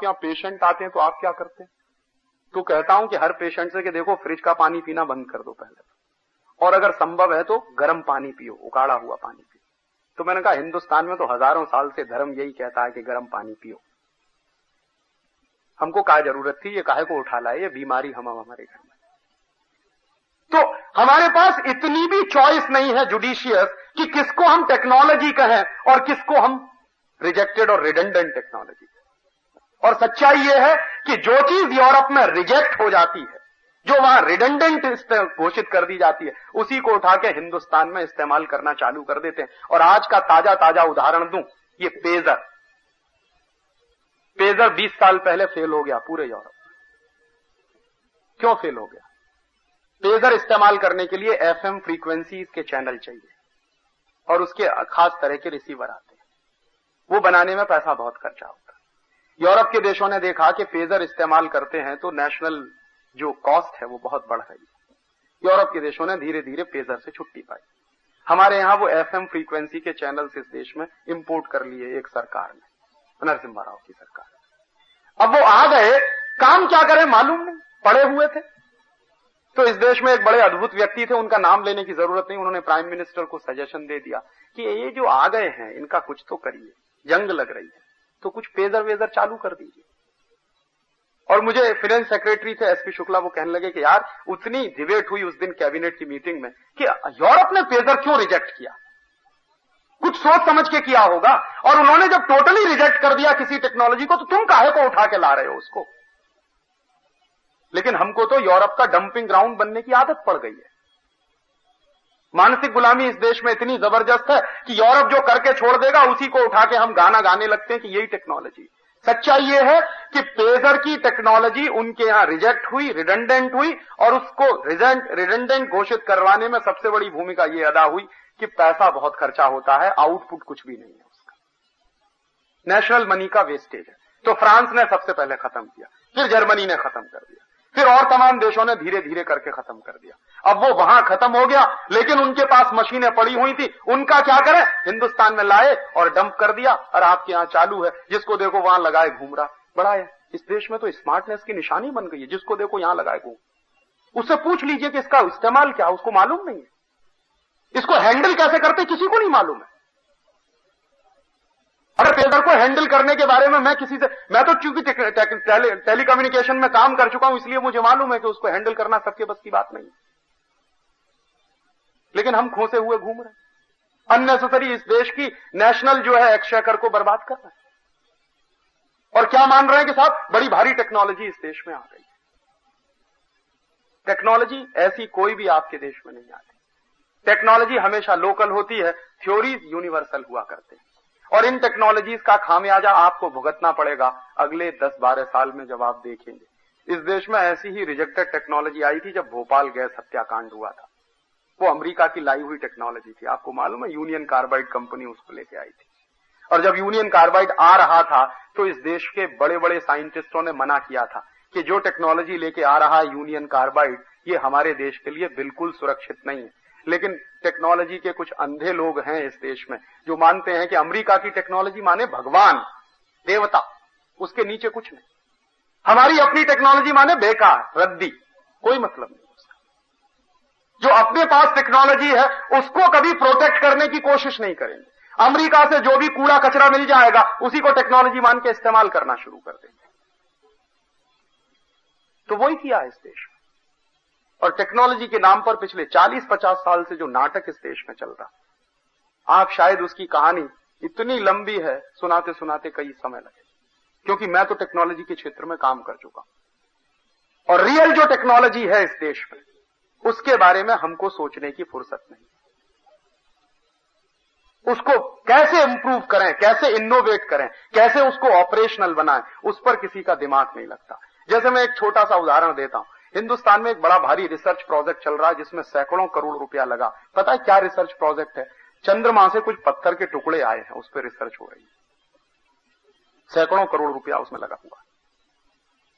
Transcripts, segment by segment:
आपके यहाँ पेशेंट आते हैं तो आप क्या करते हैं? तो कहता हूँ कि हर पेशेंट से कि देखो फ्रिज का पानी पीना बंद कर दो पहले और अगर संभव है तो गर्म पानी पियो, उकाड़ा हुआ पानी पियो। तो मैंने कहा, हिंदुस्तान में तो हज़ारों साल से धर्म यही कहता है कि गर्म पानी पियो। हमको क्या ज़रूरत थी? ये काहे को उठा लाए? ये बीमारी हम हमारे घर में। तो हमारे पास इतनी भी चॉइस नहीं है जुडिशियस कि किसको हम टेक्नोलॉजी कहें और किसको हम रिजेक्टेड और रिडेंडेंट टेक्नोलॉजी और सच्चाई यह है कि जो चीज़ यूरोप में रिजेक्ट हो जाती है, जो वहाँ रिडेंडेंट घोषित कर दी जाती है, उसी को उठा के हिंदुस्तान में इस्तेमाल करना चालू कर देते हैं। और आज का ताज़ा ताज़ा उदाहरण दूँ, ये पेजर। पेजर 20 साल पहले फेल हो गया पूरे यूरोप। क्यों फेल हो गया? पेजर इस्तेमाल करने के लिए एफएम फ्रीक्वेंसीज के चैनल चाहिए, और उसके खास तरह के रिसीवर आते हैं। वो बनाने में पैसा बहुत खर्चा होता है। यूरोप के देशों ने देखा कि पेजर इस्तेमाल करते हैं तो नेशनल जो कॉस्ट है वो बहुत बढ़ रही है। यूरोप के देशों ने धीरे धीरे पेजर से छुट्टी पाई। हमारे यहाँ वो एफएम फ्रीक्वेंसी के चैनल्स इस देश में इंपोर्ट कर लिए एक सरकार ने, नरसिम्हा राव की सरकार। अब वो आ गए, काम क्या करें मालूम नहीं, पड़े हुए थे। तो इस देश में एक बड़े अद्भुत व्यक्ति थे, उनका नाम लेने की ज़रूरत नहीं, उन्होंने प्राइम मिनिस्टर को सजेशन दे दिया कि ये जो आ गए हैं, इनका कुछ तो करिए, जंग लग रही है। तो कुछ पेजर वेजर चालू कर दीजिए। और मुझे फिनेंस सेक्रेटरी थे एसपी शुक्ला, वो कहने लगे कि यार, उतनी डिबेट हुई उस दिन कैबिनेट की मीटिंग में कि यूरोप ने पेजर क्यों रिजेक्ट किया? कुछ सोच समझ के किया होगा। और उन्होंने जब टोटली रिजेक्ट कर दिया किसी टेक्नोलॉजी को तो तुम काहे को उठा के ला रहे हो उसको? लेकिन हमको तो यूरोप का डंपिंग ग्राउंड बनने की आदत पड़ गई है। मानसिक गुलामी इस देश में इतनी ज़बरदस्त है कि यूरोप जो करके छोड़ देगा, उसी को उठा के हम गाना गाने लगते हैं कि यही टेक्नोलॉजी सच्चाई यह है कि पेजर की टेक्नोलॉजी उनके यहाँ रिजेक्ट हुई रिडेंडेंट हुई, और उसको रिजेंट रिडेंडेंट घोषित करवाने में सबसे बड़ी भूमिका यह अदा हुई कि पैसा बहुत खर्चा होता है आउटपुट कुछ भी नहीं है उसका। नेशनल मनी का वेस्टेज है। तो फ्रांस ने सबसे पहले खत्म किया, फिर जर्मनी ने खत्म कर दिया। फिर और तमाम देशों ने धीरे धीरे करके खत्म कर दिया। अब वो वहाँ खत्म हो गया, लेकिन उनके पास मशीनें पड़ी हुई थी। उनका क्या करें? हिंदुस्तान में लाए और डंप कर दिया, और आपके यहाँ चालू है, जिसको देखो वहाँ लगाए घूम रहा बड़ा है। इस देश में तो स्मार्टनेस की निशानी बन गई है, जिसको देखो यहाँ लगाए घूम। उससे पूछ लीजिए कि इसका इस्तेमाल क्या उसको मालूम नहीं है। इसको हैंडल कैसे करते किसी को नहीं मालूम है। अगर पेपर को हैंडल करने के बारे में मैं किसी से, मैं तो चूँकि टेलीकम्युनिकेशन में काम कर चुका हूँ, इसलिए मुझे मालूम है कि उसको हैंडल करना सबके बस की बात नहीं लेकिन हम खोसे हुए घूम रहे अननेसेसरी इस देश की नेशनल जो है एक्शेकर को बर्बाद कर रहे हैं। और क्या मान रहे हैं कि साहब, बड़ी भारी टेक्नोलॉजी इस देश में आ गई टेक्नोलॉजी ऐसी कोई भी आपके देश में नहीं आती। टेक्नोलॉजी हमेशा लोकल होती है थ्योरीज यूनिवर्सल हुआ करते हैं। और इन टेक्नोलॉजीज़ का खामियाजा आपको भुगतना पड़ेगा। अगले दस बारह साल में जब आप देखेंगे। इस देश में ऐसी ही रिजेक्टेड टेक्नोलॉजी आई थी जब भोपाल गैस हत्याकांड हुआ था। वो अमेरिका की लाई हुई टेक्नोलॉजी थी। आपको मालूम है यूनियन कार्बाइड कंपनी उसको लेके आई थी। और जब यूनियन कार्बाइड आ रहा था तो इस देश के बड़े बड़े साइंटिस्टों ने मना किया था कि जो टेक्नोलॉजी लेके आ रहा है यूनियन कार्बाइड ये हमारे देश के लिए बिल्कुल सुरक्षित नहीं है। लेकिन टेक्नोलॉजी के कुछ अंधे लोग हैं इस देश में, जो मानते हैं कि अमेरिका की टेक्नोलॉजी माने भगवान, देवता, उसके नीचे कुछ नहीं। हमारी अपनी टेक्नोलॉजी माने बेकार, रद्दी, कोई मतलब नहीं उसका। जो अपने पास टेक्नोलॉजी है, उसको कभी प्रोटेक्ट करने की कोशिश नहीं करेंगे। अमेरिका से जो भी कूड़ा कचरा मिल जाएगा, उसी को टेक्नोलॉजी मान के इस्तेमाल करना शुरू कर देंगे। तो वही किया इस देश और टेक्नोलॉजी के नाम पर पिछले 40-50 साल से जो नाटक इस देश में चल रहा आप शायद उसकी कहानी इतनी लंबी है सुनाते सुनाते कई समय लगे। क्योंकि मैं तो टेक्नोलॉजी के क्षेत्र में काम कर चुका हूँ। और रियल जो टेक्नोलॉजी है इस देश में, उसके बारे में हमको सोचने की फुर्सत नहीं। उसको कैसे इंप्रूव करें, कैसे इनोवेट करें, कैसे उसको ऑपरेशनल बनाएँ, उस पर किसी का दिमाग नहीं लगता। जैसे मैं एक छोटा सा उदाहरण देता हूँ। हिंदुस्तान में एक बड़ा भारी रिसर्च प्रोजेक्ट चल रहा है, जिसमें सैकड़ों करोड़ रुपया लगा। पता है क्या रिसर्च प्रोजेक्ट है? चंद्रमा से कुछ पत्थर के टुकड़े आए हैं, उस पर रिसर्च हो रही है। सैकड़ों करोड़ रुपया उसमें लगा हुआ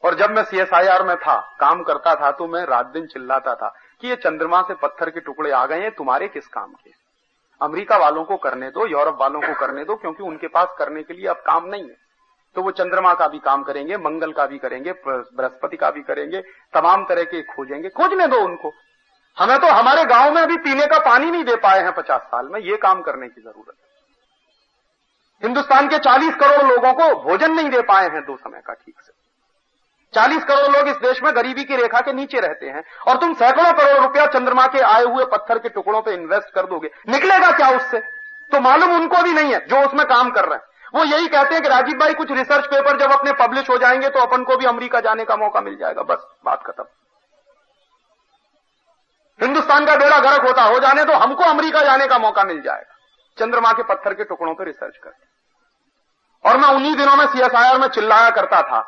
और जब मैं सीएसआईआर में था, काम करता था तो मैं रात दिन चिल्लाता था कि ये चंद्रमा से पत्थर के टुकड़े आ गए हैं, तुम्हारे किस काम के? अमेरिका वालों को करने दो, यूरोप वालों को करने दो, क्योंकि उनके पास करने के लिए अब काम नहीं है। तो वो चंद्रमा का भी काम करेंगे, मंगल का भी करेंगे बृहस्पति का भी करेंगे, तमाम तरह के खोजेंगे। खोजने दो उनको। हमें तो हमारे गाँव में अभी पीने का पानी नहीं दे पाए हैं पचास साल में, ये काम करने की ज़रूरत है। हिंदुस्तान के 40 करोड़ लोगों को भोजन नहीं दे पाए हैं दो समय का ठीक से। 40 करोड़ लोग इस देश में गरीबी की रेखा के नीचे रहते हैं और तुम सैकड़ों करोड़ रुपया चंद्रमा के आए हुए पत्थर के टुकड़ों पे इन्वेस्ट कर दोगे। निकलेगा क्या उससे? तो मालूम उनको भी नहीं है, जो उसमें काम कर रहे हैं। वो यही कहते हैं कि राजीव भाई, कुछ रिसर्च पेपर जब अपने पब्लिश हो जाएँगे तो अपन को भी अमेरिका जाने का मौका मिल जाएगा। बस, बात खत्म। हिंदुस्तान का बेड़ा गर्क होता, हो जाने तो हमको अमेरिका जाने का मौका मिल जाएगा। चंद्रमा के पत्थर के टुकड़ों पर रिसर्च करके और मैं उन्हीं दिनों में सीएसआईआर में चिल्लाया करता था।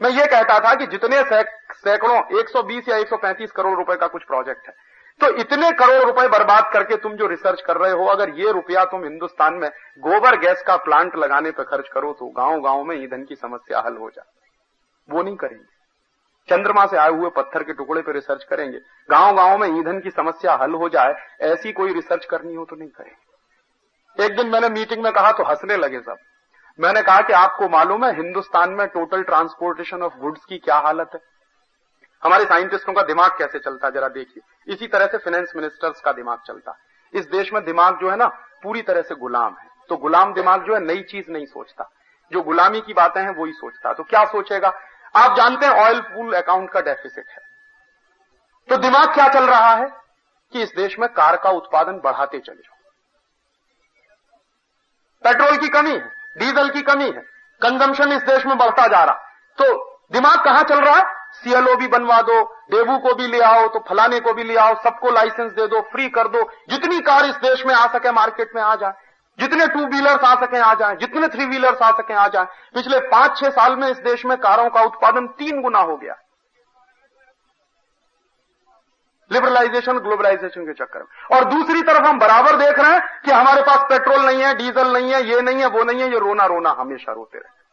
मैं ये कहता था कि जितने सैकड़ों 120 या 135 करोड़ रुपए का कुछ प्रोजेक्ट है। तो इतने करोड़ रुपए बर्बाद करके तुम जो रिसर्च कर रहे हो, अगर ये रुपया तुम हिंदुस्तान में गोबर गैस का प्लांट लगाने पर खर्च करो तो गाँव गाँव में ईंधन की समस्या हल हो जाए वो नहीं करेंगे। चंद्रमा से आए हुए पत्थर के टुकड़े पर रिसर्च करेंगे। गाँव गाँव में ईंधन की समस्या हल हो जाए, ऐसी कोई रिसर्च करनी हो तो नहीं करेंगे। एक दिन मैंने मीटिंग में कहा तो हंसने लगे सब। मैंने कहा कि आपको मालूम है हिंदुस्तान में टोटल ट्रांसपोर्टेशन ऑफ़ गुड्स की क्या हालत है? हमारे साइंटिस्टों का दिमाग कैसे चलता है? जरा देखिए। इसी तरह से फाइनेंस मिनिस्टर्स का दिमाग चलता है। इस देश में दिमाग जो है ना, पूरी तरह से गुलाम है। तो गुलाम दिमाग जो है, नई चीज़ नहीं सोचता। जो गुलामी की बातें हैं, वही सोचता तो क्या सोचेगा? आप जानते हैं ऑयल पूल अकाउंट का डेफिसिट है। तो दिमाग क्या चल रहा है? कि इस देश में कार का उत्पादन बढ़ाते चले जाओ। पेट्रोल की कमी है, डीजल की कमी है, कंजम्पशन इस देश में बढ़ता जा रहा। तो दिमाग कहाँ चल रहा है? सीएलओ भी बनवा दो डेबू को भी ले आओ तो फलाने को भी ले आओ, सबको लाइसेंस दे दो फ्री कर दो। जितनी कार इस देश में आ सके मार्केट में आ जाए। जितने टू व्हीलर्स आ सके, आ जाए। जितने थ्री व्हीलर्स आ सके, आ जाए। पिछले पाँच छह साल में इस देश में कारों का उत्पादन तीन गुना हो गया। लिबरलाइजेशन ग्लोबलाइजेशन के चक्कर में। और दूसरी तरफ़ हम बराबर देख रहे हैं कि हमारे पास पेट्रोल नहीं है डीजल नहीं है, ये नहीं है, वो नहीं है, ये रोना रोना हमेशा रोते रहे।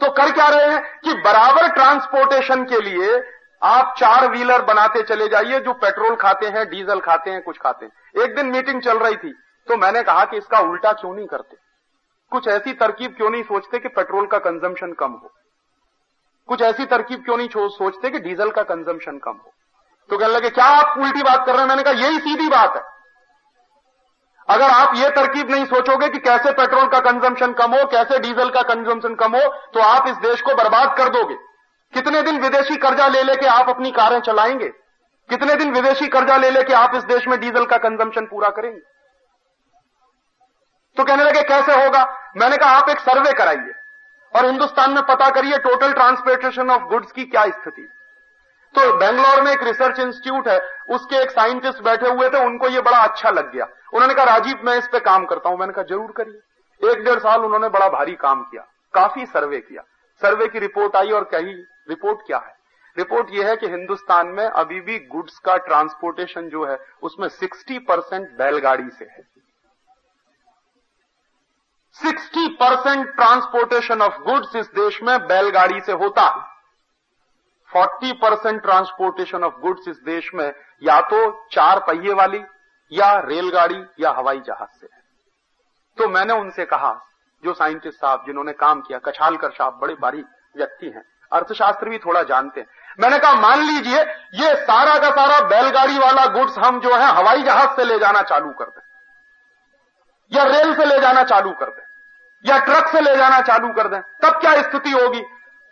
तो कर क्या रहे हैं कि बराबर ट्रांसपोर्टेशन के लिए आप चार व्हीलर बनाते चले जाइए जो पेट्रोल खाते हैं, डीजल खाते हैं, कुछ खाते हैं। एक दिन मीटिंग चल रही थी तो मैंने कहा कि इसका उल्टा क्यों नहीं करते? कुछ ऐसी तरकीब क्यों नहीं सोचते कि पेट्रोल का कंजम्पशन कम हो? कुछ ऐसी तरकीब क्यों नहीं सोचते कि डीजल का कंजम्पशन कम हो? तो कहने लगे, क्या आप उल्टी बात कर रहे हैं? मैंने कहा, यही सीधी बात है। अगर आप ये तरकीब नहीं सोचोगे कि कैसे पेट्रोल का कंजम्पशन कम हो, कैसे डीजल का कंजम्पशन कम हो तो आप इस देश को बर्बाद कर दोगे। कितने दिन विदेशी कर्जा ले लेके आप अपनी कारें चलाएँगे? कितने दिन विदेशी कर्जा ले लेके आप इस देश में डीजल का कंजम्पशन पूरा करेंगे? तो कहने लगे, कैसे होगा? मैंने कहा, आप एक सर्वे कराइए और हिंदुस्तान में पता करिए टोटल ट्रांसपोर्टेशन ऑफ़ गुड्स की क्या स्थिति तो बेंगलोर में एक रिसर्च इंस्टीट्यूट है, उसके एक साइंटिस्ट बैठे हुए थे, उनको ये बड़ा अच्छा लग गया। उन्होंने कहा, राजीव, मैं इस पे काम करता हूँ। मैंने कहा, ज़रूर करिए। एक डेढ़ साल उन्होंने बड़ा भारी काम किया, काफ़ी सर्वे किया। सर्वे की रिपोर्ट आई और कही, रिपोर्ट क्या है? रिपोर्ट यह है कि हिंदुस्तान में अभी भी गुड्स का ट्रांसपोर्टेशन जो है, उसमें 60 परसेंट बैलगाड़ी से है। 60 परसेंट ट्रांसपोर्टेशन ऑफ़ गुड्स इस देश में बैलगाड़ी से होता है। 40 परसेंट ट्रांसपोर्टेशन ऑफ़ गुड्स इस देश में या तो चार पहिए वाली या रेलगाड़ी या हवाई जहाज़ से है। तो मैंने उनसे कहा, जो साइंटिस्ट साहब जिन्होंने काम किया, कछालकर साहब बड़े बारी व्यक्ति हैं, अर्थशास्त्र भी थोड़ा जानते हैं। मैंने कहा, मान लीजिए, ये सारा का सारा बैलगाड़ी वाला गुड्स हम जो है, हवाई जहाज़ से ले जाना चालू कर दें, या रेल से ले जाना चालू कर दें, या ट्रक से ले जाना चालू कर दें, तब क्या स्थिति होगी?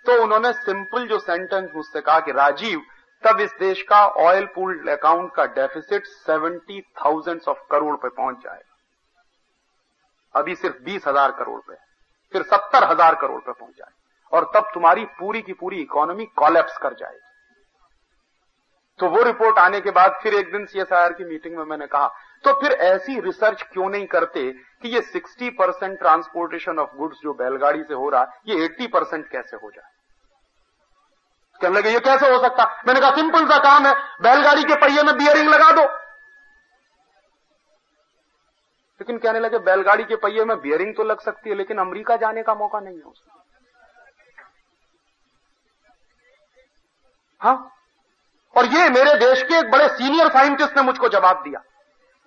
तो उन्होंने सिंपल जो सेंटेंस मुझसे कहा कि, राजीव, तब इस देश का ऑयल पूल अकाउंट का deficit seventy thousand of crore पे पहुँच जाएगा। अभी सिर्फ़ बीस हज़ार करोड़ पे, फिर सत्तर हज़ार करोड़ पे पहुँच जाए और तब तुम्हारी पूरी की पूरी इकोनॉमी कॉलेप्स कर जाएगी। तो वो रिपोर्ट आने के बाद फिर एक दिन सीएसआईआर की मीटिंग में मैंने कहा तो फिर ऐसी रिसर्च क्यों नहीं करते कि ये 60 परसेंट ट्रांसपोर्टेशन ऑफ़ गुड्स जो बैलगाड़ी से हो रहा है, ये 80 परसेंट कैसे हो जाए? कहने लगे, ये कैसे हो सकता? मैंने कहा, सिंपल सा काम है, बैलगाड़ी के पहिए में बियरिंग लगा दो. लेकिन कहने लगे, बैलगाड़ी के पहिए में बियरिंग तो लग सकती है, लेकिन अमेरिका जाने का मौका नहीं है उसमें. हाँ? और ये मेरे देश के एक बड़े सीनियर साइंटिस्ट ने मुझको जवाब दिया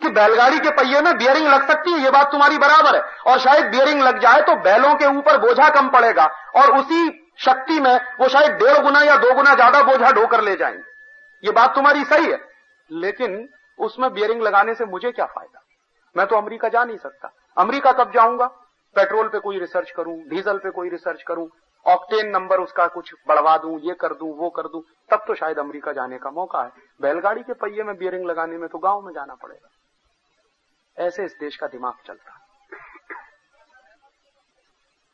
कि बैलगाड़ी के पहिए में बियरिंग लग सकती है, ये बात तुम्हारी बराबर है। और शायद बियरिंग लग जाए तो बैलों के ऊपर बोझा कम पड़ेगा, और उसी शक्ति में वो शायद डेढ़ गुना या दो गुना ज़्यादा बोझा ढोकर ले जाएँगे। ये बात तुम्हारी सही है, लेकिन उसमें बियरिंग लगाने से मुझे क्या फ़ायदा? मैं तो अमेरिका जा नहीं सकता। अमेरिका कब जाऊँगा? पेट्रोल पे कोई रिसर्च करूँ, डीजल पे कोई रिसर्च करूँ ऑक्टेन नंबर उसका कुछ बढ़वा दूँ, ये कर दूँ, वो कर दूँ, तब तो शायद अमेरिका जाने का मौका है। बैलगाड़ी के पहिए में बियरिंग लगाने में तो गाँव में जाना पड़ेगा। ऐसे इस देश का दिमाग चलता है।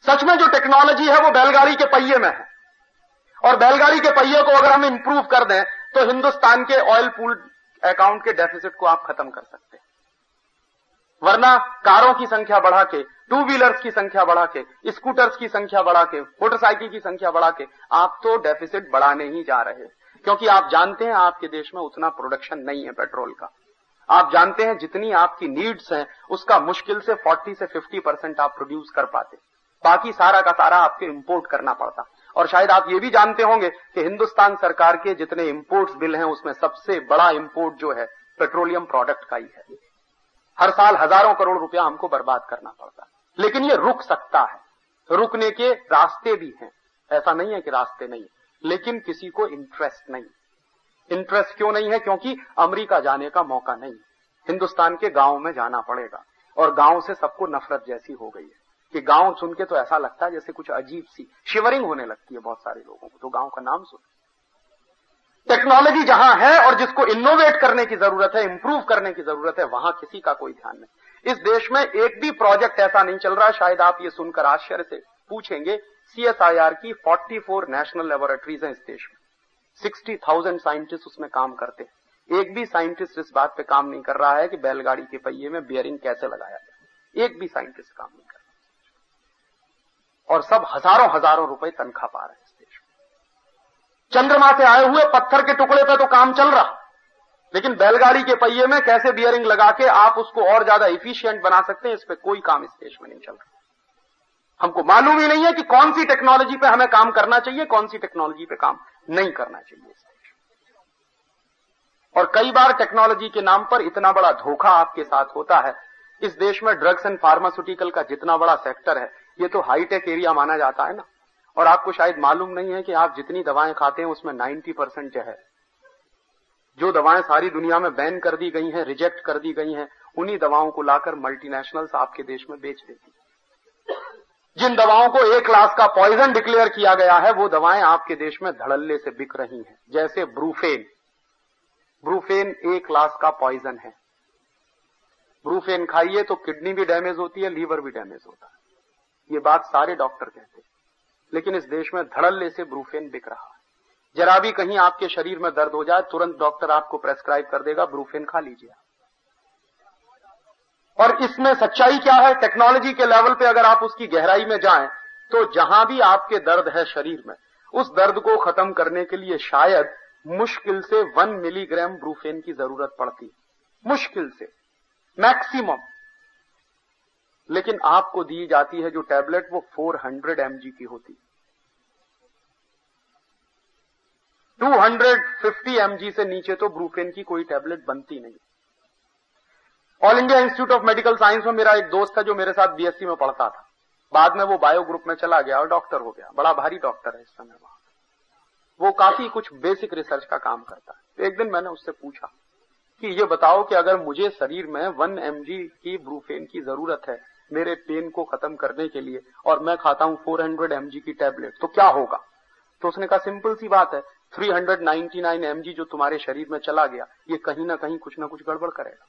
सच में जो टेक्नोलॉजी है वो बैलगाड़ी के पहिए में है। और बैलगाड़ी के पहिए को अगर हम इंप्रूव कर दें तो हिंदुस्तान के ऑयल पूल अकाउंट के डेफिसिट को आप खत्म कर सकते हैं। वरना कारों की संख्या बढ़ा के टू व्हीलर्स की संख्या बढ़ा के स्कूटर्स की संख्या बढ़ा के मोटरसाइकिल की संख्या बढ़ा के, आप तो डेफिसिट बढ़ाने ही जा रहे हैं। क्योंकि आप जानते हैं आपके देश में उतना प्रोडक्शन नहीं है पेट्रोल का। आप जानते हैं जितनी आपकी नीड्स हैं, उसका मुश्किल से 40 से 50 परसेंट आप प्रोड्यूस कर पाते बाकी सारा का सारा आपको इम्पोर्ट करना पड़ता। और शायद आप ये भी जानते होंगे कि हिंदुस्तान सरकार के जितने इंपोर्ट्स बिल हैं, उसमें सबसे बड़ा इम्पोर्ट जो है पेट्रोलियम प्रोडक्ट का ही है। हर साल हज़ारों करोड़ रुपया हमको बर्बाद करना पड़ता। लेकिन ये रुक सकता है। रुकने के रास्ते भी हैं। ऐसा नहीं है कि रास्ते नहीं है, लेकिन किसी को इंटरेस्ट नहीं। इंटरेस्ट क्यों नहीं है? क्योंकि अमेरिका जाने का मौका नहीं। हिंदुस्तान के गाँव में जाना पड़ेगा। और गाँव से सबको नफरत जैसी हो गई है। कि गाँव सुन के तो ऐसा लगता है जैसे कुछ अजीब सी शिवरिंग होने लगती है बहुत सारे लोगों को तो गाँव का नाम सुन। टेक्नोलॉजी जहाँ है और जिसको इनोवेट करने की ज़रूरत है इंप्रूव करने की ज़रूरत है वहाँ किसी का कोई ध्यान नहीं। इस देश में एक भी प्रोजेक्ट ऐसा नहीं चल रहा शायद आप ये सुनकर आश्चर्य से पूछेंगे सीएसआईआर की 44 नेशनल लेबोरेटरीज हैं इस देश में। 60,000 साइंटिस्ट उसमें काम करते हैं। एक भी साइंटिस्ट इस बात पे काम नहीं कर रहा है कि बैलगाड़ी के पहिए में बियरिंग कैसे लगाया जाए। एक भी साइंटिस्ट काम नहीं और सब हज़ारों हज़ारों रुपए तनख्वाह पा रहे हैं इस देश में। चंद्रमा से आए हुए पत्थर के टुकड़े पे तो काम चल रहा। लेकिन बैलगाड़ी के पहिए में कैसे बियरिंग लगा के आप उसको और ज़्यादा इफिशियंट बना सकते हैं, इस पर कोई काम इस देश में नहीं चल रहा। हमको मालूम ही नहीं है कि कौन सी टेक्नोलॉजी पे हमें काम करना चाहिए, कौन सी टेक्नोलॉजी पे काम नहीं करना चाहिए इस देश और कई बार टेक्नोलॉजी के नाम पर इतना बड़ा धोखा आपके साथ होता है। इस देश में ड्रग्स एंड फार्मास्यूटिकल का जितना बड़ा सेक्टर है ये तो हाईटेक एरिया माना जाता है ना। और आपको शायद मालूम नहीं है कि आप जितनी दवाएँ खाते हैं, उसमें 90 परसेंट जो है। जो दवाएँ सारी दुनिया में बैन कर दी गई हैं रिजेक्ट कर दी गई हैं, उन्हीं दवाओं को लाकर मल्टीनेशनल्स आपके देश में बेच देती जिन दवाओं को एक क्लास का पॉइजन डिक्लेयर किया गया है, वो दवाएँ आपके देश में धड़ल्ले से बिक रही हैं। जैसे ब्रूफेन। ब्रूफेन ए क्लास का पॉइजन है। ब्रूफेन खाइए तो किडनी भी डैमेज होती है, लीवर भी डैमेज होता है। ये बात सारे डॉक्टर कहते हैं। लेकिन इस देश में धड़ल्ले से ब्रूफेन बिक रहा है। जरा भी कहीं आपके शरीर में दर्द हो जाए, तुरंत डॉक्टर आपको प्रेस्क्राइब कर देगा, ब्रूफेन खा लीजिए और इसमें सच्चाई क्या है? टेक्नोलॉजी के लेवल पे अगर आप उसकी गहराई में जाएँ तो जहाँ भी आपके दर्द है शरीर में, उस दर्द को खत्म करने के लिए शायद मुश्किल से वन मिलीग्राम ब्रूफेन की ज़रूरत पड़ती मुश्किल से। मैक्सिमम। लेकिन आपको दी जाती है जो टैबलेट, वो 400 एमजी की होती 250 एमजी से नीचे तो ब्रूफेन की कोई टैबलेट बनती नहीं। All India Institute of Medical Science में मेरा एक दोस्त था जो मेरे साथ बीएससी में पढ़ता था। बाद में वो बायो ग्रुप में चला गया और डॉक्टर हो गया। बड़ा भारी डॉक्टर है इस समय वहाँ। वो काफ़ी कुछ बेसिक रिसर्च का काम करता है। तो एक दिन मैंने उससे पूछा कि ये बताओ कि अगर मुझे शरीर में वन एम की ब्रूफेन की ज़रूरत है मेरे पेन को खत्म करने के लिए और मैं खाता हूँ 400 हंड्रेड एमजी की टैबलेट तो क्या होगा? तो उसने कहा, सिंपल सी बात है 399 एमजी जो तुम्हारे शरीर में चला गया, ये कहीं ना कहीं कुछ ना कुछ गड़बड़ करेगा।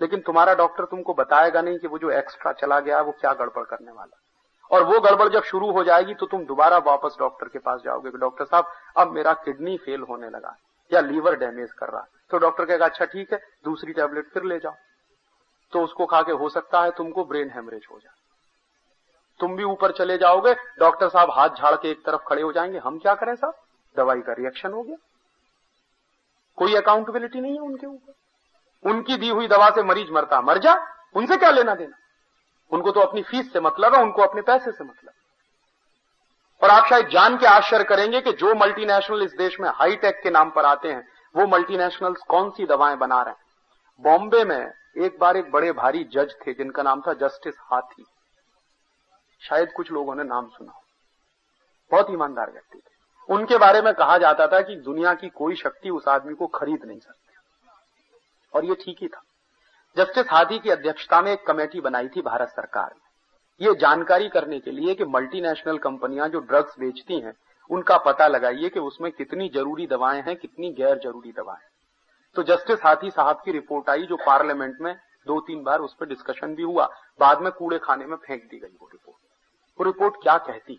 लेकिन तुम्हारा डॉक्टर तुमको बताएगा नहीं कि वो जो एक्स्ट्रा चला गया वो क्या गड़बड़ करने वाला और वो गड़बड़ जब शुरू हो जाएगी तो तुम दोबारा वापस डॉक्टर के पास जाओगे कि, डॉक्टर साहब, अब मेरा किडनी फेल होने लगा या लीवर डैमेज कर रहा तो डॉक्टर कहेगा अच्छा ठीक है, दूसरी टैबलेट फिर ले जाओ। तो उसको खा के हो सकता है तुमको ब्रेन हेमरेज हो जाए। तुम भी ऊपर चले जाओगे, डॉक्टर साहब हाथ झाड़ के एक तरफ़ खड़े हो जाएँगे। हम क्या करें साहब? दवाई का रिएक्शन हो गया। कोई अकाउंटेबिलिटी नहीं है उनके ऊपर। उनकी दी हुई दवा से मरीज़ मरता, मर जा। उनसे क्या लेना देना? उनको तो अपनी फ़ीस से मतलब है, उनको अपने पैसे से मतलब और आप शायद जान के आश्चर्य करेंगे कि जो मल्टीनेशनल इस देश में हाईटेक के नाम पर आते हैं, वो मल्टीनेशनल्स कौन सी दवाएँ बना रहे हैं? बॉम्बे में एक बार एक बड़े भारी जज थे, जिनका नाम था जस्टिस हाथी। शायद कुछ लोगों ने नाम सुना बहुत ईमानदार व्यक्ति थे। उनके बारे में कहा जाता था कि दुनिया की कोई शक्ति उस आदमी को खरीद नहीं सकती। और ये ठीक ही था। जस्टिस हाथी की अध्यक्षता में एक कमेटी बनाई थी भारत सरकार ने। ये जानकारी करने के लिए कि मल्टीनेशनल कंपनियाँ जो ड्रग्स बेचती हैं, उनका पता लगाइए कि उसमें कितनी ज़रूरी दवाएँ हैं, कितनी गैर ज़रूरी दवाएँ। तो जस्टिस हाथी साहब की रिपोर्ट आई जो पार्लियामेंट में दो तीन बार उस पर डिस्कशन भी हुआ। बाद में कूड़े खाने में फेंक दी गई वो रिपोर्ट वो रिपोर्ट क्या कहती?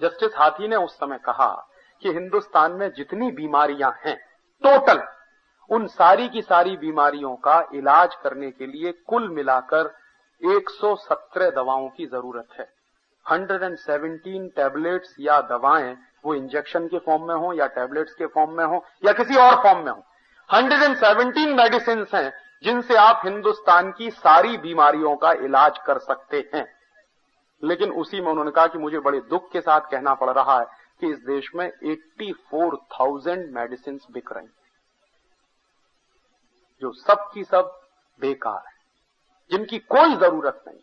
जस्टिस हाथी ने उस समय कहा कि हिंदुस्तान में जितनी बीमारियाँ हैं टोटल उन सारी की सारी बीमारियों का इलाज करने के लिए कुल मिलाकर 117 दवाओं की ज़रूरत है। 117 टैबलेट्स या दवाएँ वो इंजेक्शन के फॉर्म में हो या टैबलेट्स के फॉर्म में हो या किसी और फॉर्म में हो। 117 मेडिसिन हैं जिनसे आप हिंदुस्तान की सारी बीमारियों का इलाज कर सकते हैं। लेकिन उसी में उन्होंने कहा कि मुझे बड़े दुख के साथ कहना पड़ रहा है कि इस देश में 84,000 मेडिसिन बिक रही हैं जो सब की सब बेकार है जिनकी कोई ज़रूरत नहीं।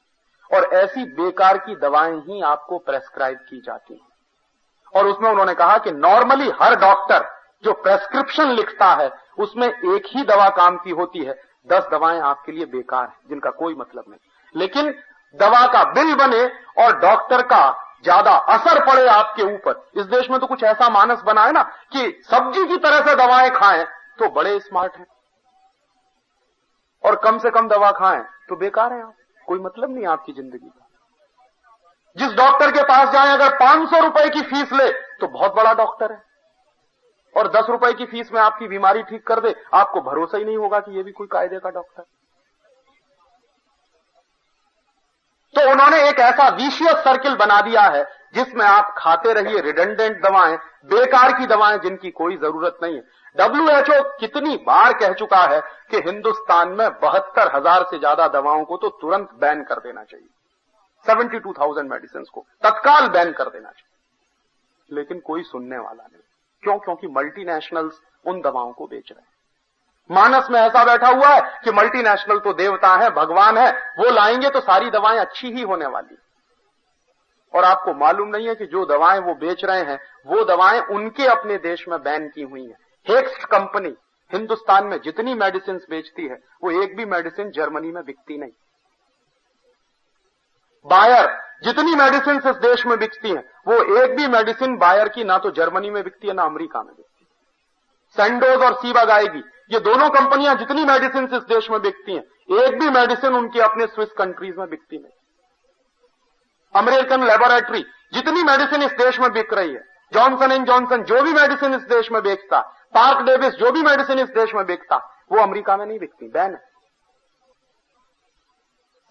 और ऐसी बेकार की दवाएँ ही आपको प्रेस्क्राइब की जाती हैं। और उसमें उन्होंने कहा कि नॉर्मली हर डॉक्टर जो प्रेस्क्रिप्शन लिखता है, उसमें एक ही दवा काम की होती है। दस दवाएँ आपके लिए बेकार हैं, जिनका कोई मतलब नहीं। लेकिन दवा का बिल बने और डॉक्टर का ज़्यादा असर पड़े आपके ऊपर। इस देश में तो कुछ ऐसा मानस बना है ना कि सब्ज़ी की तरह से दवाएँ खाएँ तो बड़े स्मार्ट हैं। और कम से कम दवा खाएँ तो बेकार है आप। कोई मतलब नहीं आपकी ज़िंदगी का। जिस डॉक्टर के पास जाएँ, अगर पाँच सौ रुपए की फ़ीस ले तो बहुत बड़ा डॉक्टर है। और दस रुपए की फ़ीस में आपकी बीमारी ठीक कर दे, आपको भरोसा ही नहीं होगा कि ये भी कोई कायदे का डॉक्टर। तो उन्होंने एक ऐसा विशियस सर्किल बना दिया है, जिसमें आप खाते रहिए रिडेंडेंट दवाएँ, बेकार की दवाएँ जिनकी कोई ज़रूरत नहीं है। डब्ल्यूएचओ कितनी बार कह चुका है कि हिंदुस्तान में बहत्तर हज़ार से ज़्यादा दवाओं को तो तुरंत बैन कर देना चाहिए। सेवेंटी टू थाउज़ेंड मेडिसिन को तत्काल बैन कर देना चाहिए। लेकिन कोई सुनने वाला नहीं। क्यों? क्योंकि मल्टीनेशनल्स उन दवाओं को बेच रहे हैं। मानस में ऐसा बैठा हुआ है कि मल्टीनेशनल तो देवता है, भगवान है, वो लाएँगे तो सारी दवाएँ अच्छी ही होने वाली और आपको मालूम नहीं है कि जो दवाएँ वो बेच रहे हैं, वो दवाएँ उनके अपने देश में बैन की हुई हैं। हेक्स कंपनी हिंदुस्तान में जितनी मेडिसिन बेचती है, वो एक भी मेडिसिन जर्मनी में बिकती नहीं। बायर, जितनी मेडिसिन इस देश में बिकती हैं, वो एक भी मेडिसिन बायर की ना तो जर्मनी में बिकती है, ना अमेरिका में बिकती है। सेंडोज और सीबाग आएगी ये दोनों कंपनियाँ जितनी मेडिसिन इस देश में बिकती हैं, एक भी मेडिसिन उनकी अपने स्विस कंट्रीज़ में बिकती नहीं। अमेरिकन लेबोरेटरी जितनी मेडिसिन इस देश में बिक रही है जॉनसन एंड जॉनसन जो भी मेडिसिन इस देश में बेचता पार्क डेविस जो भी मेडिसिन इस देश में बिकता वो अमेरिका में नहीं बिकती, बैन है।